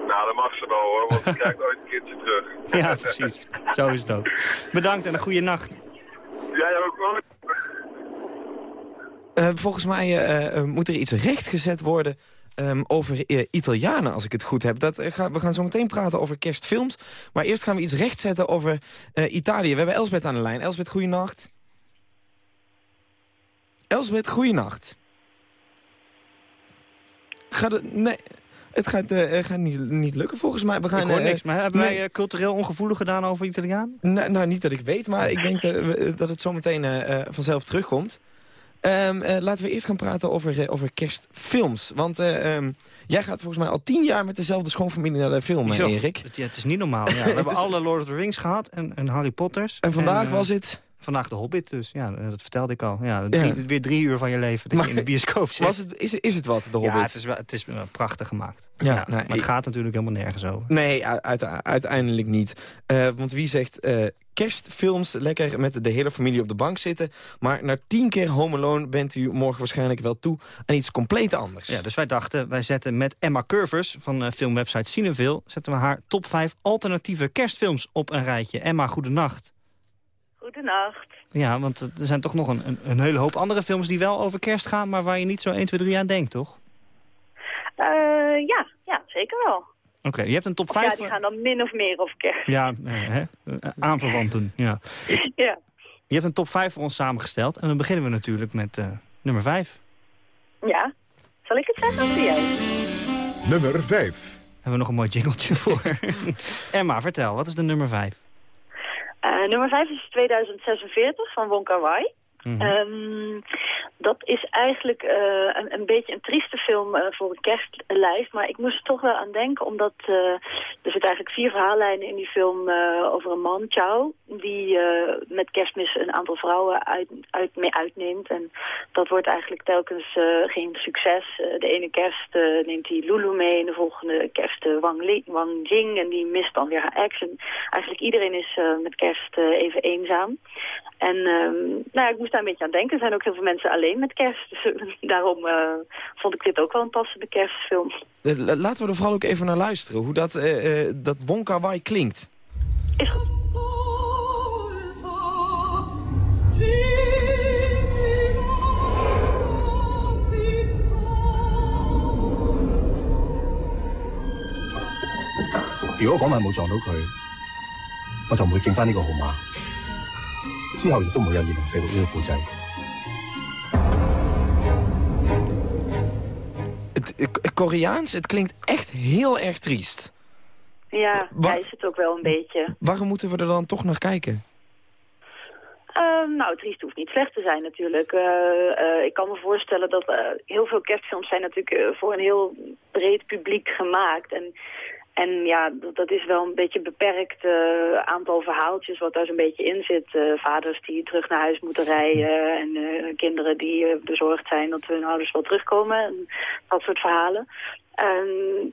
Nou, dat mag ze wel hoor, want ze krijgt ooit een keertje terug. Ja, precies. Zo is het ook. Bedankt en een goede nacht. Jij ook. Eh, volgens mij moet er iets rechtgezet worden ehm, over eh, Italianen, als ik het goed heb. Dat, eh, ga- we gaan zo meteen praten over kerstfilms. Maar eerst gaan we iets rechtzetten over eh, Italië. We hebben Elsbeth aan de lijn. Elsbeth, goeienacht. Elsbeth, goeienacht. Gaat het... Nee... Het gaat, gaat niet, niet lukken volgens mij. We gaan, ik hoor niks, maar hebben nee. wij cultureel ongevoelig gedaan over Italiaan? Nou, nou, niet dat ik weet, maar ik denk dat, het zometeen vanzelf terugkomt. Ehm, eh, laten we eerst gaan praten over, eh, over kerstfilms. Want eh, ehm, jij gaat volgens mij al tien jaar met dezelfde schoonfamilie naar de film? Erik. Het, ja, het is niet normaal. Ja. We hebben is- alle Lord of the Rings gehad en, en Harry Potters. En vandaag was het... Vandaag de Hobbit dus, ja, dat vertelde ik al. Ja, drie- Ja. Weer drie uur van je leven dat Maar je in de bioscoop zit. Was het, is, is het wat, de Hobbit? Ja, het is, wel, het is wel prachtig gemaakt. Ja, maar het gaat natuurlijk helemaal nergens over. Nee, uite- uiteindelijk niet. Eh, want wie zegt eh, kerstfilms, lekker met de hele familie op de bank zitten... maar na tien keer Home Alone bent u morgen waarschijnlijk wel toe aan iets compleet anders. Ja, dus wij dachten, wij zetten met Emma Curvers van eh, filmwebsite Cineville... zetten we haar top 5 alternatieve kerstfilms op een rijtje. Emma, goedenacht. Goedenacht. Ja, want er zijn toch nog een, een, een hele hoop andere films die wel over kerst gaan... maar waar je niet zo 1, 2, 3 aan denkt, toch? Eh, ja, ja, zeker wel. Oké, je hebt een top Of 5... ja, die gaan dan min of meer over kerst. Ja, eh, hè? eh, aanverwanten, ja. Ja. Je hebt een top 5 voor ons samengesteld. En dan beginnen we natuurlijk met eh, nummer 5. Ja. Zal ik het zeggen of jij? Nummer 5. Hebben we nog een mooi jingeltje voor. Emma, vertel, wat is de nummer 5? Eh, nummer 5 is 2046 van Wonka Wai. Mhm. Ehm, dat is eigenlijk eh, een, een beetje een trieste film eh, voor een kerstlijst. Maar ik moest er toch wel aan denken, omdat eh, er zitten eigenlijk vier verhaallijnen in die film over een man, Chow, die met kerstmis een aantal vrouwen uit, uit, mee uitneemt. En dat wordt eigenlijk telkens geen succes. De ene kerst neemt hij Lulu mee en de volgende kerst Wang, Wang Jing en die mist dan weer haar ex. En eigenlijk iedereen is met kerst even eenzaam. En ehm, nou ja, ik moest daar een beetje aan denken. Er zijn ook heel veel mensen alleen met kerst. Dus eh, daarom eh, vond ik dit ook wel een passende kerstfilm. Eh, la- laten we er vooral ook even naar luisteren. Hoe dat, eh, eh, dat Wonka Wai klinkt. Is goed. Het eh, Koreaans, het klinkt echt heel erg triest. Ja, Wa- hij is het ook wel een beetje. Waarom moeten we er dan toch naar kijken? Ehm, nou, triest hoeft niet slecht te zijn natuurlijk. Eh, eh, ik kan me voorstellen dat eh, heel veel kerstfilms zijn natuurlijk voor een heel breed publiek gemaakt. En, en ja, dat, is wel een beetje een beperkt eh, aantal verhaaltjes wat daar zo'n beetje in zit. Eh, vaders die terug naar huis moeten rijden en eh, kinderen die bezorgd zijn dat hun ouders wel terugkomen. En dat soort verhalen. En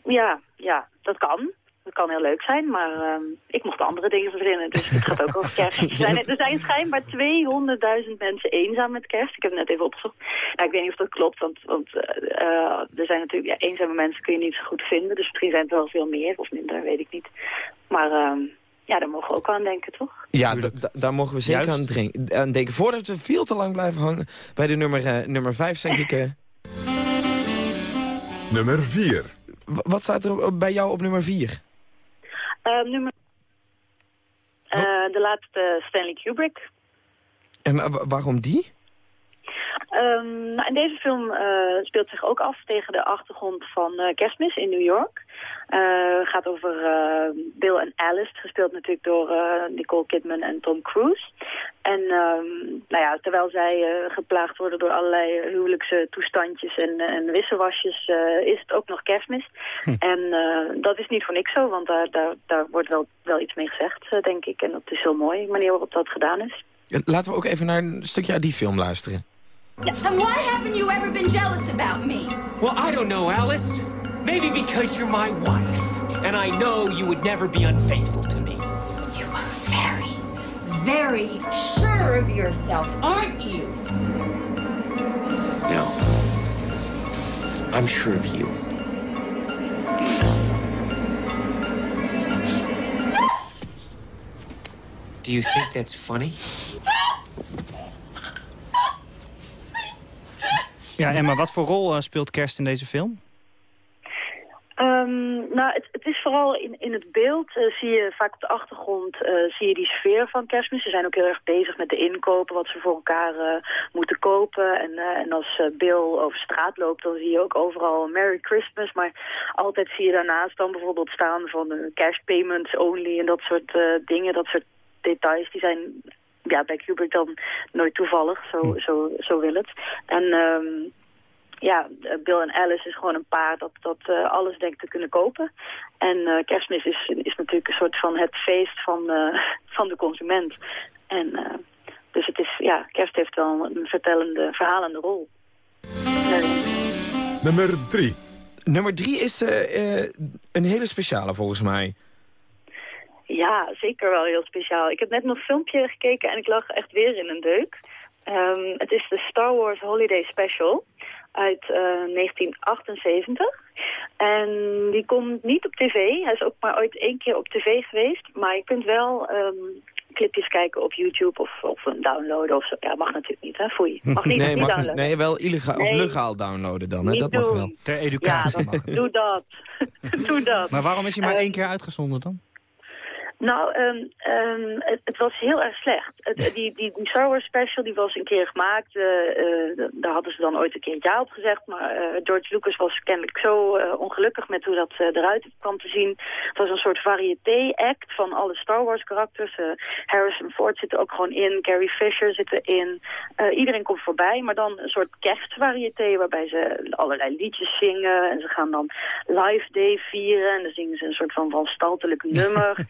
ja, ja, dat kan. Dat kan heel leuk zijn, maar ehm, ik mocht andere dingen verzinnen. Dus het gaat ook over kerst. Er zijn, er zijn schijnbaar 200.000 mensen eenzaam met kerst. Ik heb het net even opgezocht. Nou, ik weet niet of dat klopt, want, want eh, er zijn natuurlijk ja, eenzame mensen kun je niet zo goed vinden. Dus misschien zijn het wel veel meer of minder, weet ik niet. Maar ehm, ja, daar mogen we ook aan denken, toch? Ja, daar mogen we zeker aan, denken. Voordat we veel te lang blijven hangen bij de nummer, eh, nummer 5, zeg ik... eh, Nummer 4. w- wat staat er bij jou op nummer 4? Ehm, nummer... Eh, de laatste Stanley Kubrick. En wa- wa- waarom die? Um, nou, en deze film uh, speelt zich ook af tegen de achtergrond van uh, kerstmis in New York. Uh, gaat over Bill en Alice, gespeeld natuurlijk door Nicole Kidman en Tom Cruise. En um, nou ja, terwijl zij geplaagd worden door allerlei huwelijkse toestandjes en, en wisselwasjes, is het ook nog kerstmis. Hm. En dat is niet voor niks zo, want daar, daar, daar wordt wel, wel iets mee gezegd, denk ik. En dat is heel mooi, de manier waarop dat gedaan is. Laten we ook even naar een stukje uit die film luisteren. Yeah. And why haven't you ever been jealous about me? Well, I don't know, Alice. Maybe because you're my wife. And I know you would never be unfaithful to me. You are very, very sure of yourself, aren't you? No. I'm sure of you. Do you think that's funny? Ja, Emma, wat voor rol uh, speelt kerst in deze film? Um, nou, het, het, is vooral in, in het beeld, uh, zie je vaak op de achtergrond, uh, zie je die sfeer van kerstmis. Ze zijn ook heel erg bezig met de inkopen, wat ze voor elkaar moeten kopen. En, en als Bill over straat loopt, dan zie je ook overal Merry Christmas. Maar altijd zie je daarnaast dan bijvoorbeeld staan van cash payments only en dat soort dingen, dat soort details. Die zijn ja, bij Kubrick dan nooit toevallig, zo, hm. zo, zo wil het. En um, ja, Bill en Alice is gewoon een paar dat, dat uh, alles denkt te kunnen kopen. En uh, kerstmis is, is natuurlijk een soort van het feest van, uh, van de consument. En dus het is, ja, kerst heeft wel een vertellende, verhalende rol. Nummer drie. Nummer drie is een hele speciale volgens mij. Ja, zeker wel heel speciaal. Ik heb net nog een filmpje gekeken en ik lag echt weer in een deuk. Um, het is de Star Wars Holiday Special uit uh, eh, 1978. En die komt niet op tv. Hij is ook maar ooit één keer op tv geweest. Maar je kunt wel um, clipjes kijken op YouTube of, of een downloaden. Of zo. Ja, mag natuurlijk niet, hè? Foei. Mag niet, nee, niet mag, downloaden. Nee, wel illegaal of legaal downloaden dan, hè? Dat mag wel. Ter educatie ja, doe dat. doe dat. Maar waarom is hij maar uh, één keer uitgezonden dan? Nou, um, um, het, het, was heel erg slecht. Het, die, die, die Star Wars special die was een keer gemaakt. Uh, uh, daar hadden ze dan ooit een keer ja op gezegd. Maar uh, George Lucas was kennelijk zo ongelukkig met hoe dat eruit kwam te zien. Het was een soort variété-act van alle Star Wars karakters. Harrison Ford zit er ook gewoon in. Carrie Fisher zit erin. iedereen komt voorbij. Maar dan een soort kerstvarieté waarbij ze allerlei liedjes zingen. En ze gaan dan Live Day vieren. En dan zingen ze een soort van van staltelijk nummer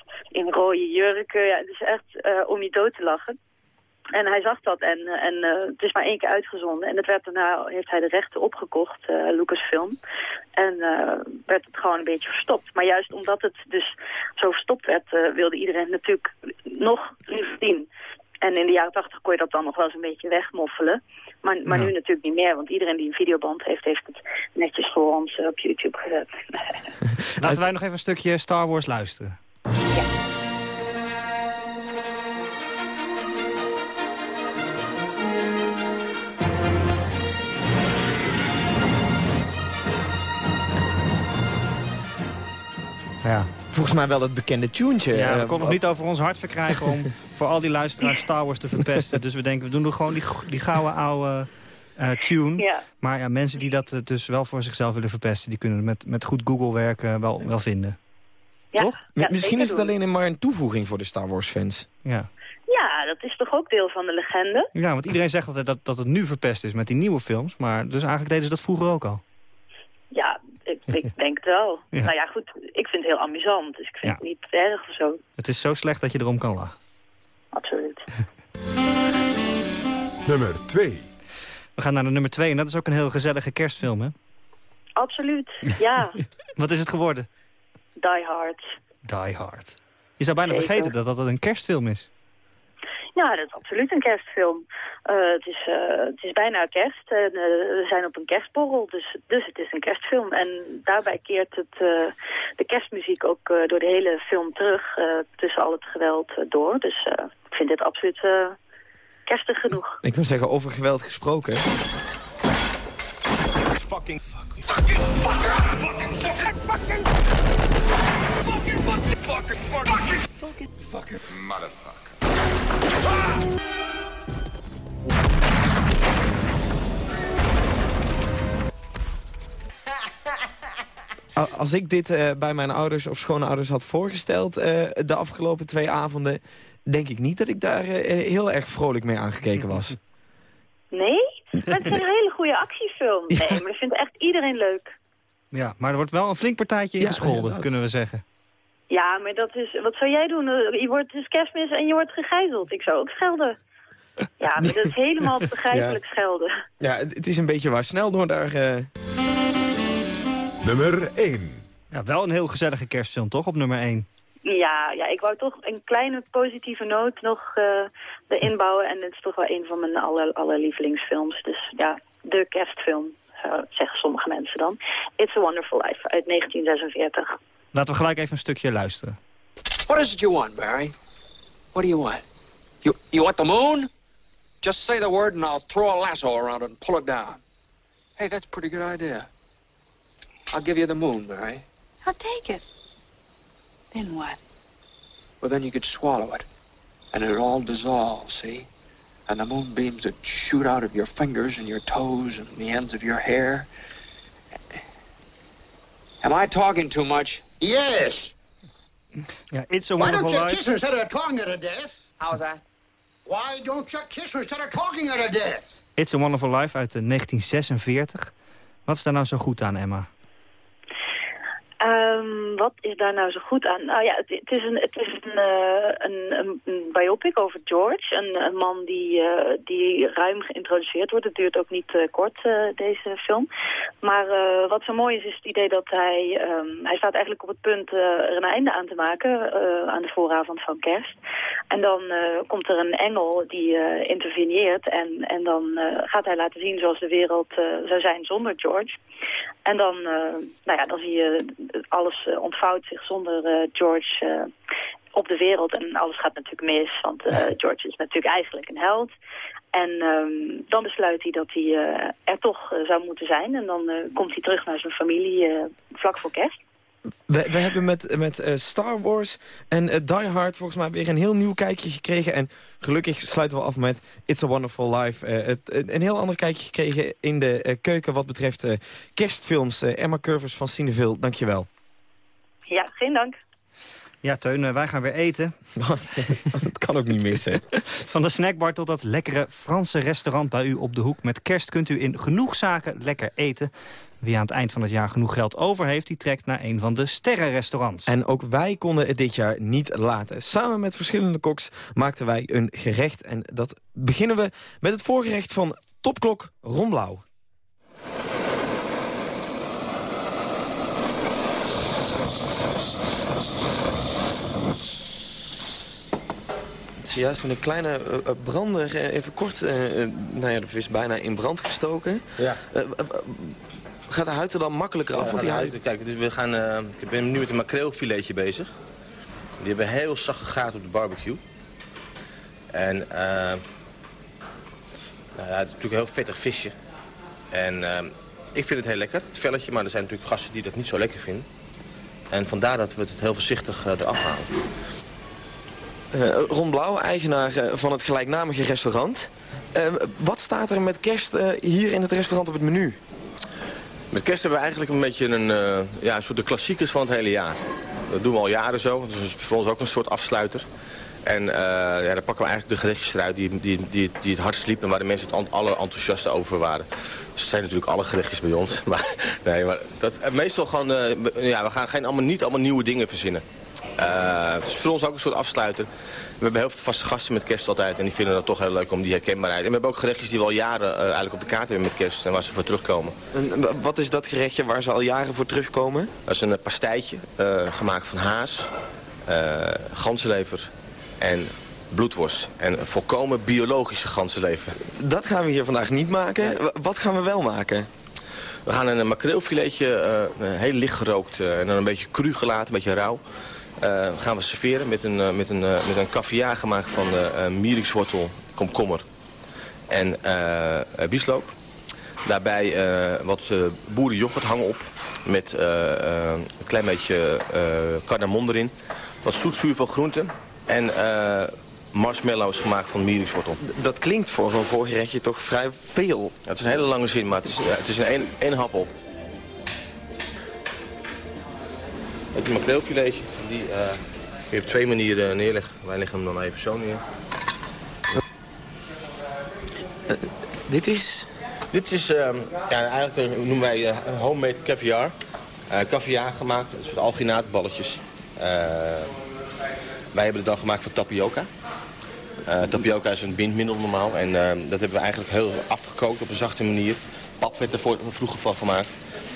in rode jurken. Ja, het is echt uh, om je dood te lachen. En hij zag dat en, en uh, het is maar één keer uitgezonden. En het werd daarna heeft hij de rechten opgekocht, uh, Lucasfilm. En uh, werd het gewoon een beetje verstopt. Maar juist omdat het dus zo verstopt werd, wilde iedereen natuurlijk nog liever zien. En in de jaren tachtig kon je dat dan nog wel eens een beetje wegmoffelen. Maar, maar nu natuurlijk niet meer, want iedereen die een videoband heeft... heeft het netjes voor ons op YouTube gezet. Laten wij nog even een stukje Star Wars luisteren. Ja. Volgens mij wel het bekende tuentje. Ja, we uh, konden nog niet over ons hart verkrijgen om voor al die luisteraars Star Wars te verpesten. Dus we denken, we doen gewoon die, die gouden oude uh, tune. Ja. Maar ja, mensen die dat dus wel voor zichzelf willen verpesten... die kunnen met, met goed Google werken wel, wel vinden. Ja, Toch? Ja, Misschien is het alleen maar een toevoeging voor de Star Wars fans. Ja. Ja, dat is toch ook deel van de legende? Ja, want iedereen zegt altijd dat, dat het nu verpest is met die nieuwe films. Maar dus eigenlijk deden ze dat vroeger ook al. Ja, ik, ik denk het wel. Ja. Nou ja, goed, ik vind het heel amusant. Dus ik vind het niet erg of zo. Het is zo slecht dat je erom kan lachen. Absoluut. nummer 2. We gaan naar de nummer 2 en dat is ook een heel gezellige kerstfilm, hè? Absoluut, ja. Wat is het geworden? Die Hard. Die Hard. Je zou bijna Zeker. vergeten dat dat een kerstfilm is. Ja, dat is absoluut een kerstfilm. Uh, het, is, uh, het is bijna kerst en uh, we zijn op een kerstborrel, dus, dus het is een kerstfilm. En daarbij keert het, de kerstmuziek ook door de hele film terug, tussen al het geweld door. Dus ik vind dit absoluut kerstig genoeg. Ik wil zeggen, over geweld gesproken. Fucking, fucking, fucking, fucking, fucking, fucking, fucking, fucking, fucking, fucking, fucking, fucking, motherfucker. Als ik dit eh, bij mijn ouders of schoonouders had voorgesteld eh, de afgelopen twee avonden... denk ik niet dat ik daar eh, heel erg vrolijk mee aangekeken was. Nee? Het is een hele goede actiefilm. Nee, maar dat vindt echt iedereen leuk. Ja, maar er wordt wel een flink partijtje ja, ingescholden, kunnen we zeggen. Ja, maar dat is... Wat zou jij doen? Eh, Je wordt dus kerstmis en je wordt gegijzeld. Ik zou ook schelden. Ja, maar dat is helemaal begrijpelijk schelden. Ja, het, het is een beetje waar. Snel door daar... eh, Nummer 1. Ja, wel een heel gezellige kerstfilm, toch? Op nummer 1. Ja, ja, ik wou toch een kleine positieve noot nog eh, erin bouwen. En het is toch wel een van mijn aller, allerlievelingsfilms. Dus ja, de kerstfilm, eh, zeggen sommige mensen dan. It's a Wonderful Life uit 1946. Laten we gelijk even een stukje luisteren. What is it you want, Barry? What do you want? You you want the moon? Just say the word and I'll throw a lasso around it and pull it down. Hey, that's a pretty good idea. I'll give you the moon, Barry. I'll take it. Then what? Well, then you could swallow it. And it'd all dissolve, see? And the moonbeams would shoot out of your fingers and your toes and the ends of your hair. Am I talking too much? Yes. Ja, It's a Why don't Wonderful you Life. kiss her instead of talking her to death? How's that? Why don't you kiss her instead of talking her to death? It's a Wonderful Life uit eh, 1946. Wat is daar nou zo goed aan, Emma? Ehm, wat is daar nou zo goed aan? Nou ja, het, is, een, het is eh, een, een, biopic over George. Een, man die, eh, die ruim geïntroduceerd wordt. Het duurt ook niet eh, kort, deze film. Maar wat zo mooi is, is het idee dat hij... ehm, hij staat eigenlijk op het punt er een einde aan te maken... aan de vooravond van kerst. En dan komt er een engel die interveneert. En, en dan gaat hij laten zien zoals de wereld zou zijn zonder George. En dan, nou ja, dan zie je alles eh, ontvouwt zich zonder eh, George eh, op de wereld. En alles gaat natuurlijk mis, want George is natuurlijk eigenlijk een held. En ehm, dan besluit hij dat hij er toch zou moeten zijn. En dan komt hij terug naar zijn familie vlak voor kerst. We, we hebben met, met eh, Star Wars en eh, Die Hard volgens mij weer een heel nieuw kijkje gekregen. En gelukkig sluiten we af met It's a Wonderful Life. Eh, het, een heel ander kijkje gekregen in de keuken wat betreft kerstfilms. Emma Curvers van Cineville, dankjewel. Ja, geen dank. Ja, Teun, wij gaan weer eten. dat kan ook niet missen. Van de snackbar tot dat lekkere Franse restaurant bij u op de hoek. Met kerst kunt u in genoeg zaken lekker eten. Wie aan het eind van het jaar genoeg geld over heeft... die trekt naar een van de sterrenrestaurants. En ook wij konden het dit jaar niet laten. Samen met verschillende koks maakten wij een gerecht. En dat beginnen we met het voorgerecht van Topklok Romblauw. Juist met een kleine eh, eh, brander, eh, even kort, eh, eh, nou ja, de vis bijna in brand gestoken. Ja. Gaat de huid er dan makkelijker af? Ja, want die huid... Kijk, dus we gaan, eh, ik ben nu met een makreelfiletje bezig. Die hebben heel zacht gegaard op de barbecue. En eh, nou ja, het is natuurlijk een heel vettig visje. En eh, ik vind het heel lekker, het velletje. Maar er zijn natuurlijk gasten die dat niet zo lekker vinden. En vandaar dat we het heel voorzichtig eraf halen. Eh, Ron Blauw, eigenaar van het gelijknamige restaurant. Wat staat er met kerst hier in het restaurant op het menu? Met kerst hebben we eigenlijk een beetje een, eh, ja, een soort de klassiekers van het hele jaar. Dat doen we al jaren zo. Dat is voor ons ook een soort afsluiter. En eh, ja, dan pakken we eigenlijk de gerechtjes eruit die, die, die, die het hardst liepen... en waar de mensen het an- alle enthousiast over waren. Dus het zijn natuurlijk alle gerechtjes bij ons. Maar, nee, maar dat, eh, meestal gewoon... ja, we gaan geen, allemaal, niet allemaal nieuwe dingen verzinnen. Eh, het is voor ons ook een soort afsluiter. We hebben heel veel vaste gasten met kerst altijd. En die vinden het toch heel leuk om die herkenbaarheid. En we hebben ook gerechtjes die we al jaren eh, eigenlijk op de kaart hebben met kerst. En waar ze voor terugkomen. En, eh, wat is dat gerechtje waar ze al jaren voor terugkomen? Dat is een pastijtje, gemaakt van haas, ganzenlever en bloedworst. En een volkomen biologische ganzenlever. Dat gaan we hier vandaag niet maken. Wat gaan we wel maken? We gaan een makreelfiletje, eh, heel licht gerookt en dan een beetje cru gelaten, een beetje rauw. Eh, gaan we serveren met een, eh, met een, eh, met een caviar gemaakt van mierikswortel, komkommer en bieslook. Daarbij wat boerenjoghurt hangen op met een klein beetje cardamom erin. Wat zoetzuur van groenten en marshmallows gemaakt van mierikswortel. Dat klinkt voor zo'n voorgerechtje toch vrij veel. Ja, het is een hele lange zin, maar het is, het is een één, hap op. Met een makreelfiletje. Die eh, kun je op twee manieren neerleggen. Wij leggen hem dan even zo neer. dit is? Dit is, ehm, ja, eigenlijk eh, noemen wij eh, homemade caviar. Eh caviar gemaakt, een soort alginaatballetjes. Eh, wij hebben het dan gemaakt van tapioca. Eh, tapioca is een bindmiddel normaal. En ehm, dat hebben we eigenlijk heel afgekookt op een zachte manier. Pap werd er vroeger van gemaakt.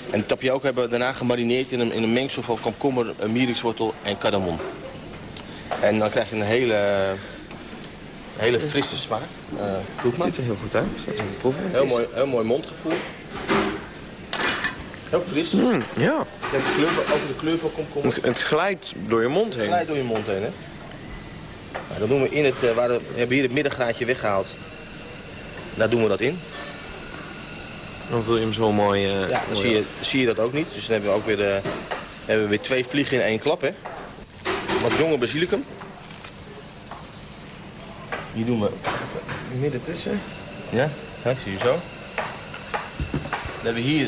En de tapioca hebben we daarna gemarineerd in een, in een mengsel van komkommer, eh, mierikswortel en cardamom. En dan krijg je een hele, hele frisse smaak. Eh, Het maar. ziet er heel goed uit. Het. Het Heel mooi, heel mooi mondgevoel. Heel fris. Mm, ja. De kleur, ook de kleur van komkommer. Het, het glijdt door je mond heen. Glijdt door je mond heen, hè? Nou, dat doen we in het, eh, waar we, we hebben hier het middengraadje weggehaald. Daar doen we dat in. Dan vul je hem zo mooi... eh, Ja, dan mooi zie je, zie je dat ook niet. Dus dan hebben we ook weer, de, hebben we weer twee vliegen in één klap, hè? Wat jonge basilicum. Hier doen we... Midden tussen. Ja, ja zie je zo. Dan hebben we hier...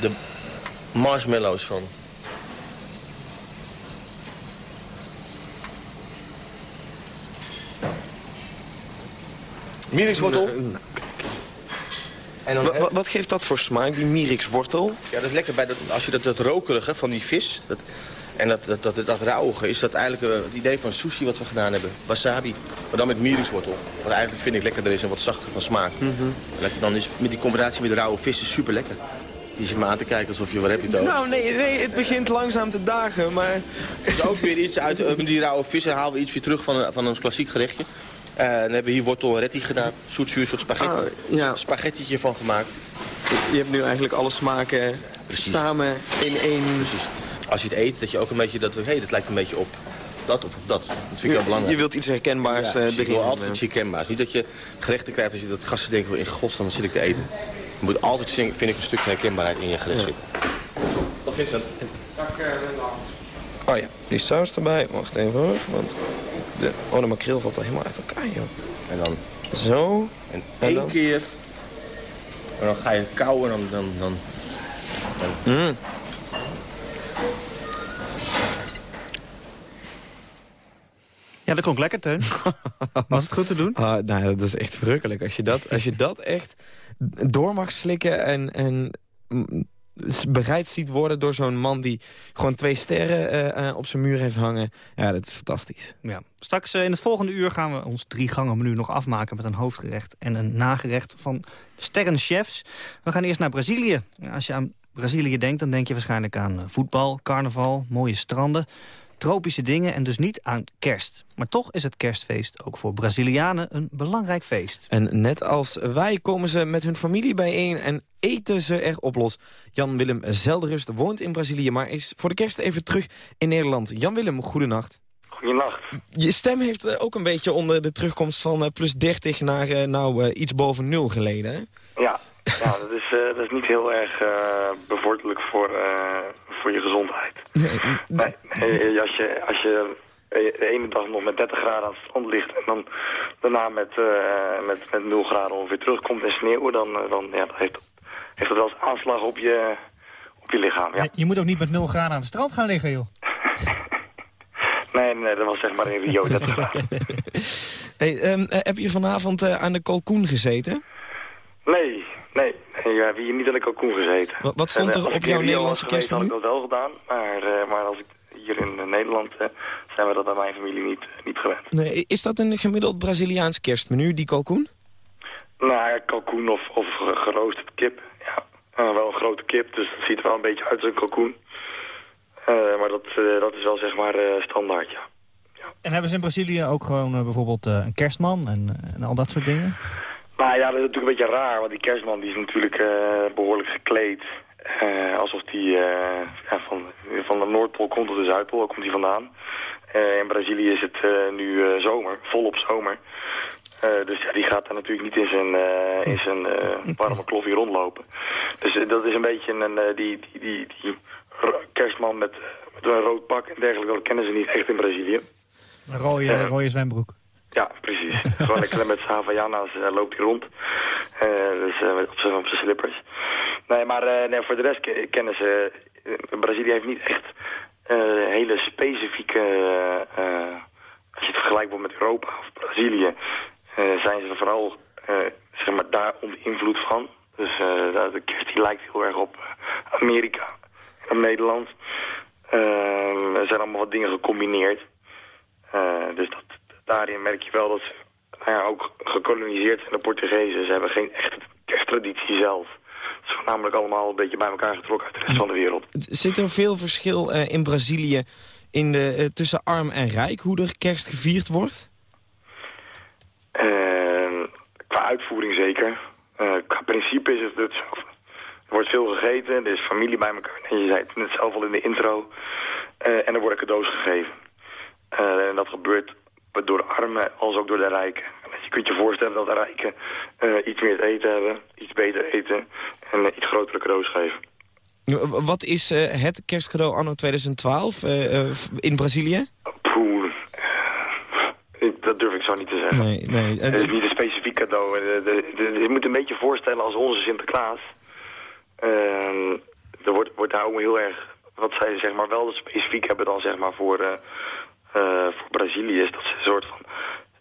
De marshmallows van. Mierikswortel. En dan Wa- wa- wat geeft dat voor smaak, die mierikswortel? ja, dat is lekker bij dat, als je dat, dat rokerige van die vis dat, en dat, dat, dat, dat rauwige, is dat eigenlijk eh, het idee van sushi wat we gedaan hebben. Wasabi, maar dan met mierikswortel. Wat eigenlijk vind ik lekkerder is en wat zachter van smaak. Lekker- Dan is met die combinatie met de rauwe vis is super lekker. Je zit me aan te kijken alsof je, waar heb je het over? Nou, nee, nee, het begint langzaam te dagen, maar... Dus ook weer iets uit eh, met die rauwe vis en halen we iets weer terug van, een- van een klassiek gerechtje. Eh, dan hebben we hier wortel en retti gedaan. Zoetzuur, soort spaghetti. Ah, ja. Spaghettietje van gemaakt. Je hebt nu eigenlijk alle smaken samen in één... Precies. Als je het eet, dat je ook een beetje dat, hé, hey, dat lijkt een beetje op dat of op dat. Dat vind ik heel belangrijk. Je wilt iets herkenbaars Ja, eh, precies. ik wil altijd iets herkenbaars. Niet dat je gerechten krijgt als je dat gasten denken, wel, in godsnaam, wat zit ik te eten. Je moet altijd, vind ik, een stukje herkenbaarheid in je gerecht Ja. zitten. Dat vind ik Oh ja, die saus erbij. Wacht even hoor, want... De, oh, de makreel valt al helemaal uit elkaar, joh. En dan Zo. en En één dan? keer. En dan ga je kauwen en dan... dan, dan, dan Mm. Ja, dat klonk lekker, Teun. Was het goed te doen? Ah, nou, dat is echt verrukkelijk. Als je dat, als je dat echt door mag slikken en, en bereid ziet worden door zo'n man die gewoon twee sterren eh, eh, op zijn muur heeft hangen. Ja, dat is fantastisch. Ja. Straks eh, in het volgende uur gaan we ons drie gangen menu nog afmaken... met een hoofdgerecht en een nagerecht van sterrenchefs. We gaan eerst naar Brazilië. Als je aan Brazilië denkt, dan denk je waarschijnlijk aan voetbal, carnaval, mooie stranden... tropische dingen en dus niet aan kerst. Maar toch is het kerstfeest ook voor Brazilianen een belangrijk feest. En net als wij komen ze met hun familie bijeen en eten ze erop los. Jan-Willem Zelderust woont in Brazilië, maar is voor de kerst even terug in Nederland. Jan-Willem, goedenacht. Goedenacht. Je stem heeft eh, ook een beetje onder de terugkomst van eh, plus 30 naar eh, nou iets boven nul geleden. Hè? Ja, ja dat, is, eh, dat is niet heel erg eh, bevorderlijk voor, eh, voor je gezondheid. Nee, nee, als je, als je de ene dag nog met 30 graden aan het strand ligt en dan daarna met, eh, met, met 0 graden ongeveer terugkomt en sneeuw, dan, eh, dan ja, dat heeft, heeft dat wel eens aanslag op je, op je lichaam. Ja. Je, je moet ook niet met 0 graden aan het strand gaan liggen, joh. Nee, nee, dat was zeg maar in Rio 30 graden. Hey, eh, heb je vanavond eh, aan de kalkoen gezeten? Nee, nee, we hebben hier niet aan de kalkoen gezeten. Wat- wat stond En, eh, er op ik jouw Nederlandse kerstmenu? had ik dat wel gedaan, maar, eh, maar als ik hier in eh, Nederland eh, zijn we dat bij mijn familie niet, niet gewend. Nee, is dat een gemiddeld Braziliaans kerstmenu, die kalkoen? Nou ja, kalkoen of, of ge- geroosterd kip, ja. Eh, wel een grote kip, dus het ziet er wel een beetje uit als een kalkoen. Eh, maar dat, eh, dat is wel zeg maar eh, standaard, ja. En hebben ze in Brazilië ook gewoon bijvoorbeeld eh, een kerstman en, en al dat soort dingen? Nou ja, dat is natuurlijk een beetje raar, want die kerstman die is natuurlijk eh, behoorlijk gekleed. Eh, alsof die eh, ja, van, van de Noordpool komt of de Zuidpool, waar komt hij vandaan. In Brazilië is het nu zomer, volop zomer. Dus ja, die gaat daar natuurlijk niet in zijn, in zijn warme kloffie rondlopen. Dus dat is een beetje een, die, die, die, die kerstman met, met een rood pak en dergelijke, dat kennen ze niet echt in Brazilië. Een rode, rode zwembroek. Ja, precies. Gewoon lekker met zijn Havaianas eh, loopt hij rond. Eh, dus eh, op zijn op slippers. Nee, maar nee, voor de rest ke- kennen ze... Brazilië heeft niet echt hele specifieke... als je het vergelijkt bijvoorbeeld met Europa of Brazilië... zijn ze er vooral zeg maar daar onder invloed van. Dus de- kerst die lijkt heel erg op Amerika en Nederland. Er zijn allemaal wat dingen gecombineerd. Dus dat, daarin merk je wel dat ze nou ja, ook gekoloniseerd zijn door Portugezen. Ze hebben geen echte kersttraditie zelf. Het is voornamelijk allemaal een beetje bij elkaar getrokken uit de rest van de wereld. Zit er veel verschil eh, in Brazilië in de, eh, tussen arm en rijk, hoe er kerst gevierd wordt? Eh, qua uitvoering zeker. Eh, qua principe is het hetzelfde. Er wordt veel gegeten, er is familie bij elkaar. En je zei het net zelf al in de intro. En er worden cadeaus gegeven. En dat gebeurt door de armen als ook door de rijken. En je kunt je voorstellen dat de rijken eh, iets meer te eten hebben, iets beter eten en eh, iets grotere cadeaus geven. Wat is eh, het kerstcadeau anno 2012 eh, eh, in Brazilië? Poeh, dat durf ik zo niet te zeggen. Nee, nee. Het is niet een specifiek cadeau. De, de, de- je moet een beetje voorstellen als onze Sinterklaas. Ehm, er wordt, wordt daar ook heel erg, wat zij zeg maar wel specifiek hebben dan zeg maar voor, voor Brazilië, is dat ze een soort van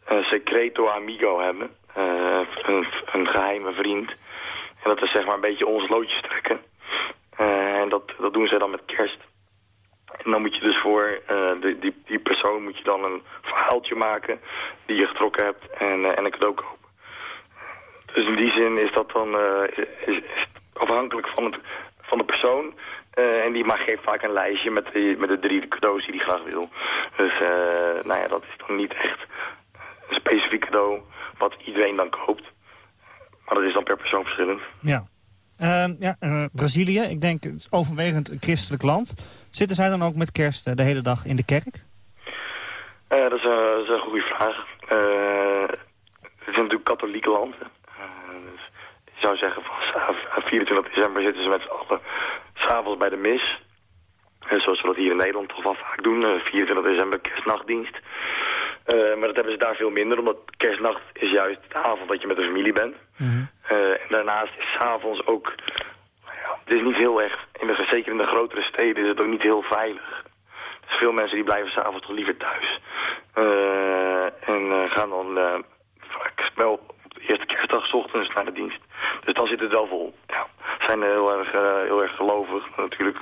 eh, secreto amigo hebben. Eh, een, een geheime vriend. En dat is zeg maar een beetje ons loodjes trekken. Eh, en dat, dat doen zij dan met kerst. En dan moet je dus voor eh, de, die, die persoon moet je dan een verhaaltje maken die je getrokken hebt en, eh, en een cadeau kopen. Dus in die zin is dat dan eh, afhankelijk van, het, van de persoon. Eh, en die mag geeft vaak een lijstje met, de, met de drie cadeaus die hij graag wil. Dus eh, nou ja, dat is dan niet echt een specifiek cadeau wat iedereen dan koopt. Maar dat is dan per persoon verschillend. Ja. Ehm, ja, eh, Brazilië, ik denk het is overwegend een christelijk land. Zitten zij dan ook met kerst de hele dag in de kerk? Dat, is, een- dat is een goede vraag. Het is natuurlijk een katholiek land. Zou zeggen van sa- 24 december zitten ze met z'n allen s'avonds bij de mis. Eh, zoals we dat hier in Nederland toch wel vaak doen. eh, 24 december kerstnachtdienst. Eh, maar dat hebben ze daar veel minder, omdat kerstnacht is juist de avond dat je met de familie bent. Eh, en daarnaast is s'avonds ook... nou ja, het is niet heel erg, in de, zeker in de grotere steden is het ook niet heel veilig. Dus veel mensen die blijven s'avonds toch liever thuis. Eh, en eh, gaan dan eh, vaak wel de eerste kerstdag ochtends naar de dienst. Dus dan zit het wel vol. Ja. Zijn heel erg, eh, heel erg gelovig natuurlijk.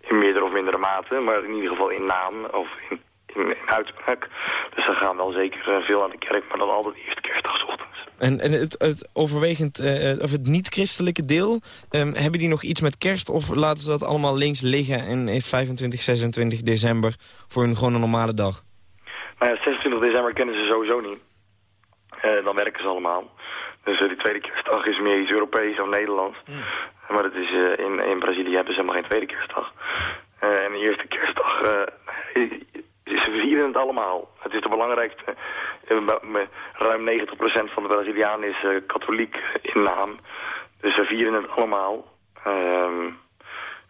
In meerdere of mindere mate. Maar in ieder geval in naam of in, in, in uitspraak. Dus ze gaan wel zeker eh, veel aan de kerk. Maar dan altijd eerste kerstdag ochtends. En, en het, het overwegend, eh, of het niet-christelijke deel, ehm, hebben die nog iets met kerst? Of laten ze dat allemaal links liggen en is 25, 26 december voor hun gewoon een normale dag? Nou ja, 26 december kennen ze sowieso niet. Eh, dan werken ze allemaal. Dus eh, die tweede kerstdag is meer iets Europees of Nederlands. Maar dat is, eh, in, in Brazilië hebben ze helemaal geen tweede kerstdag. En de eerste kerstdag, ze vieren het allemaal. Het is de belangrijkste. Ruim 90% van de Brazilianen is katholiek in naam. Dus ze vieren het allemaal. Ehm,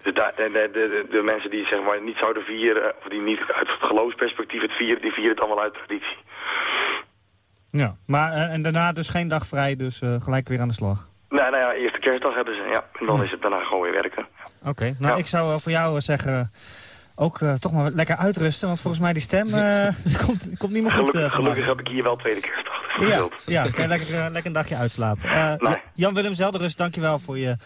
dus de, de, de, de mensen die zeg maar niet zouden vieren, of die niet uit het geloofsperspectief het vieren, die vieren het allemaal uit traditie. Ja. Maar, eh, en daarna dus geen dag vrij, dus eh, gelijk weer aan de slag. Nou, nou ja, eerste kerstdag hebben ze, ja. En dan is het daarna gewoon weer werken. Oké, nou ik zou eh, voor jou zeggen... Ook toch maar lekker uitrusten, want volgens mij die stem komt, komt niet meer goed Gelukkig, gelukkig heb ik hier wel tweede kerstdag. Dus Ja, ja kan je lekker, lekker een dagje uitslapen. Nee. Jan-Willem Zelderus, dankjewel voor je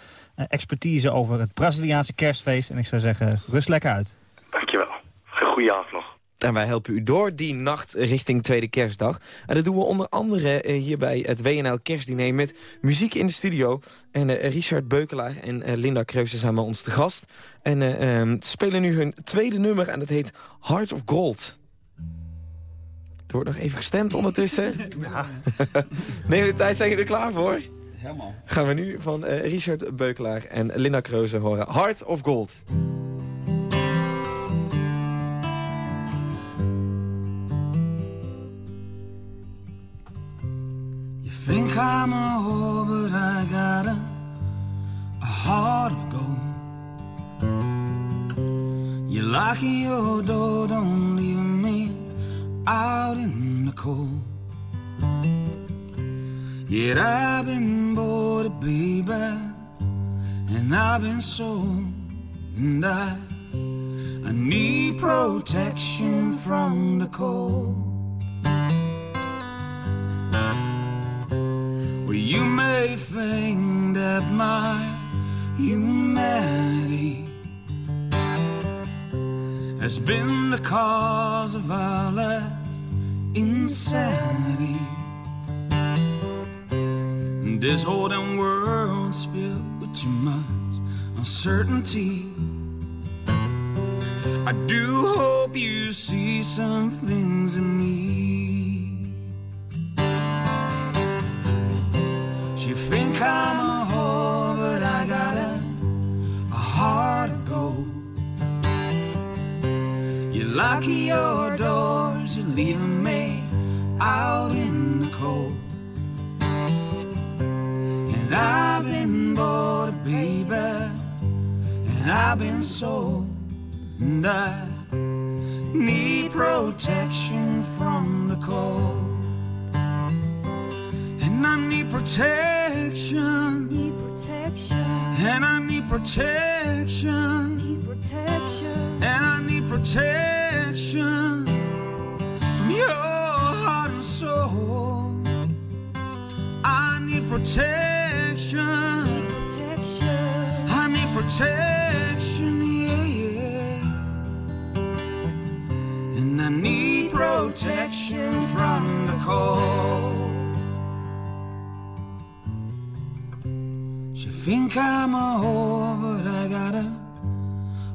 expertise over het Braziliaanse kerstfeest. En ik zou zeggen, rust lekker uit. Dankjewel. Goeie avond nog. En wij helpen u door die nacht richting Tweede Kerstdag. En dat doen we onder andere eh, hier bij het WNL Kerstdiner met muziek in de studio. En eh, Richard Beukelaar en eh, Linda Kreuzen zijn bij ons te gast. En eh, ehm, spelen nu hun tweede nummer en dat heet Heart of Gold. Er wordt nog even gestemd ondertussen. Ja. De hele tijd zijn jullie er klaar voor? Helemaal. Gaan we nu van eh, Richard Beukelaar en Linda Kreuzen horen. Heart of Gold. Think I'm a whore, but I got a, a heart of gold. You're locking your door, don't leave me out in the cold. Yet I've been bored, baby, and I've been sold, and I, I need protection from the cold. You may think that my humanity has been the cause of our last insanity. This whole damn world's filled with too much uncertainty. I do hope you see some things in me. I'm a whore, but I got a, a heart of gold. You lock your doors, you're leaving me out in the cold. And I've been bored, baby, and I've been sold, and I need protection from the cold. And I need protection. Need protection. And I need protection. Need protection. And I need protection from your heart and soul. I need protection. Need protection. I need protection, yeah, yeah. And I need protection from the cold. Think I'm a whore, but I got a,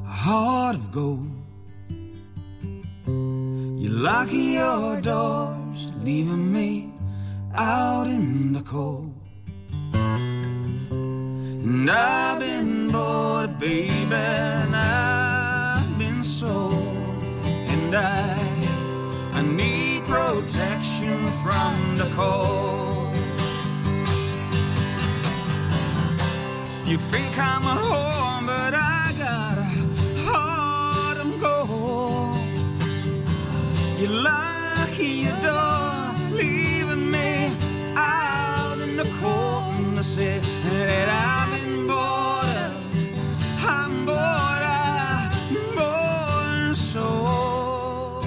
a heart of gold. You're locking your doors, leaving me out in the cold. And I've been bored, baby, and I've been sold. And I, I need protection from the cold. You think I'm a whore, but I got a heart of gold. You lock your door, leaving me out in the cold. And I said that I've been bored, I'm bored, I'm bored so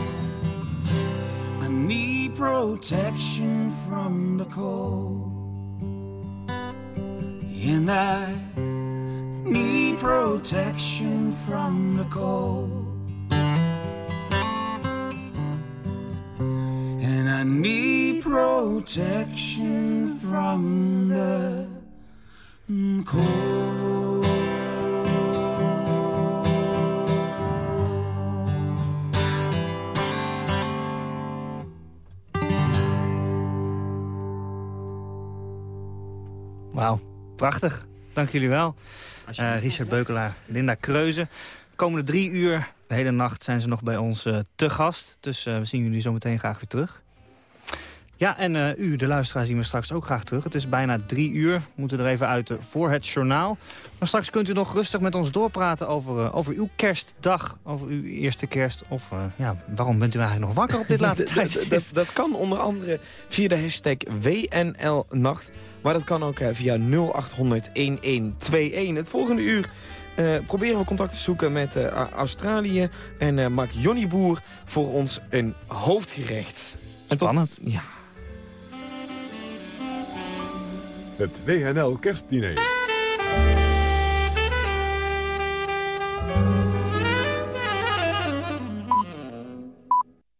I need protection from the cold. And I protection from the cold. And I need protection from the cold. Wauw, prachtig. Dank jullie wel. Eh, Richard Beukelaar, Linda Kreuze. De komende drie uur, de hele nacht, zijn ze nog bij ons eh, te gast. Dus eh, we zien jullie zo meteen graag weer terug. Ja, en eh, u, de luisteraar, zien we straks ook graag terug. Het is bijna drie uur. We moeten er even uit eh, voor het journaal. Maar straks kunt u nog rustig met ons doorpraten over, eh, over uw kerstdag. Over uw eerste kerst. Of ja, waarom bent u eigenlijk nog wakker op dit late dat, tijdstip? dat, dat kan onder andere via de hashtag WNL-nacht. Maar dat kan ook via 0800 1121. Het volgende uur proberen we contact te zoeken met Australië. En eh, maakt Jonny Boer voor ons een hoofdgerecht. En tot- Spannend. Ja. Het WNL kerstdiner.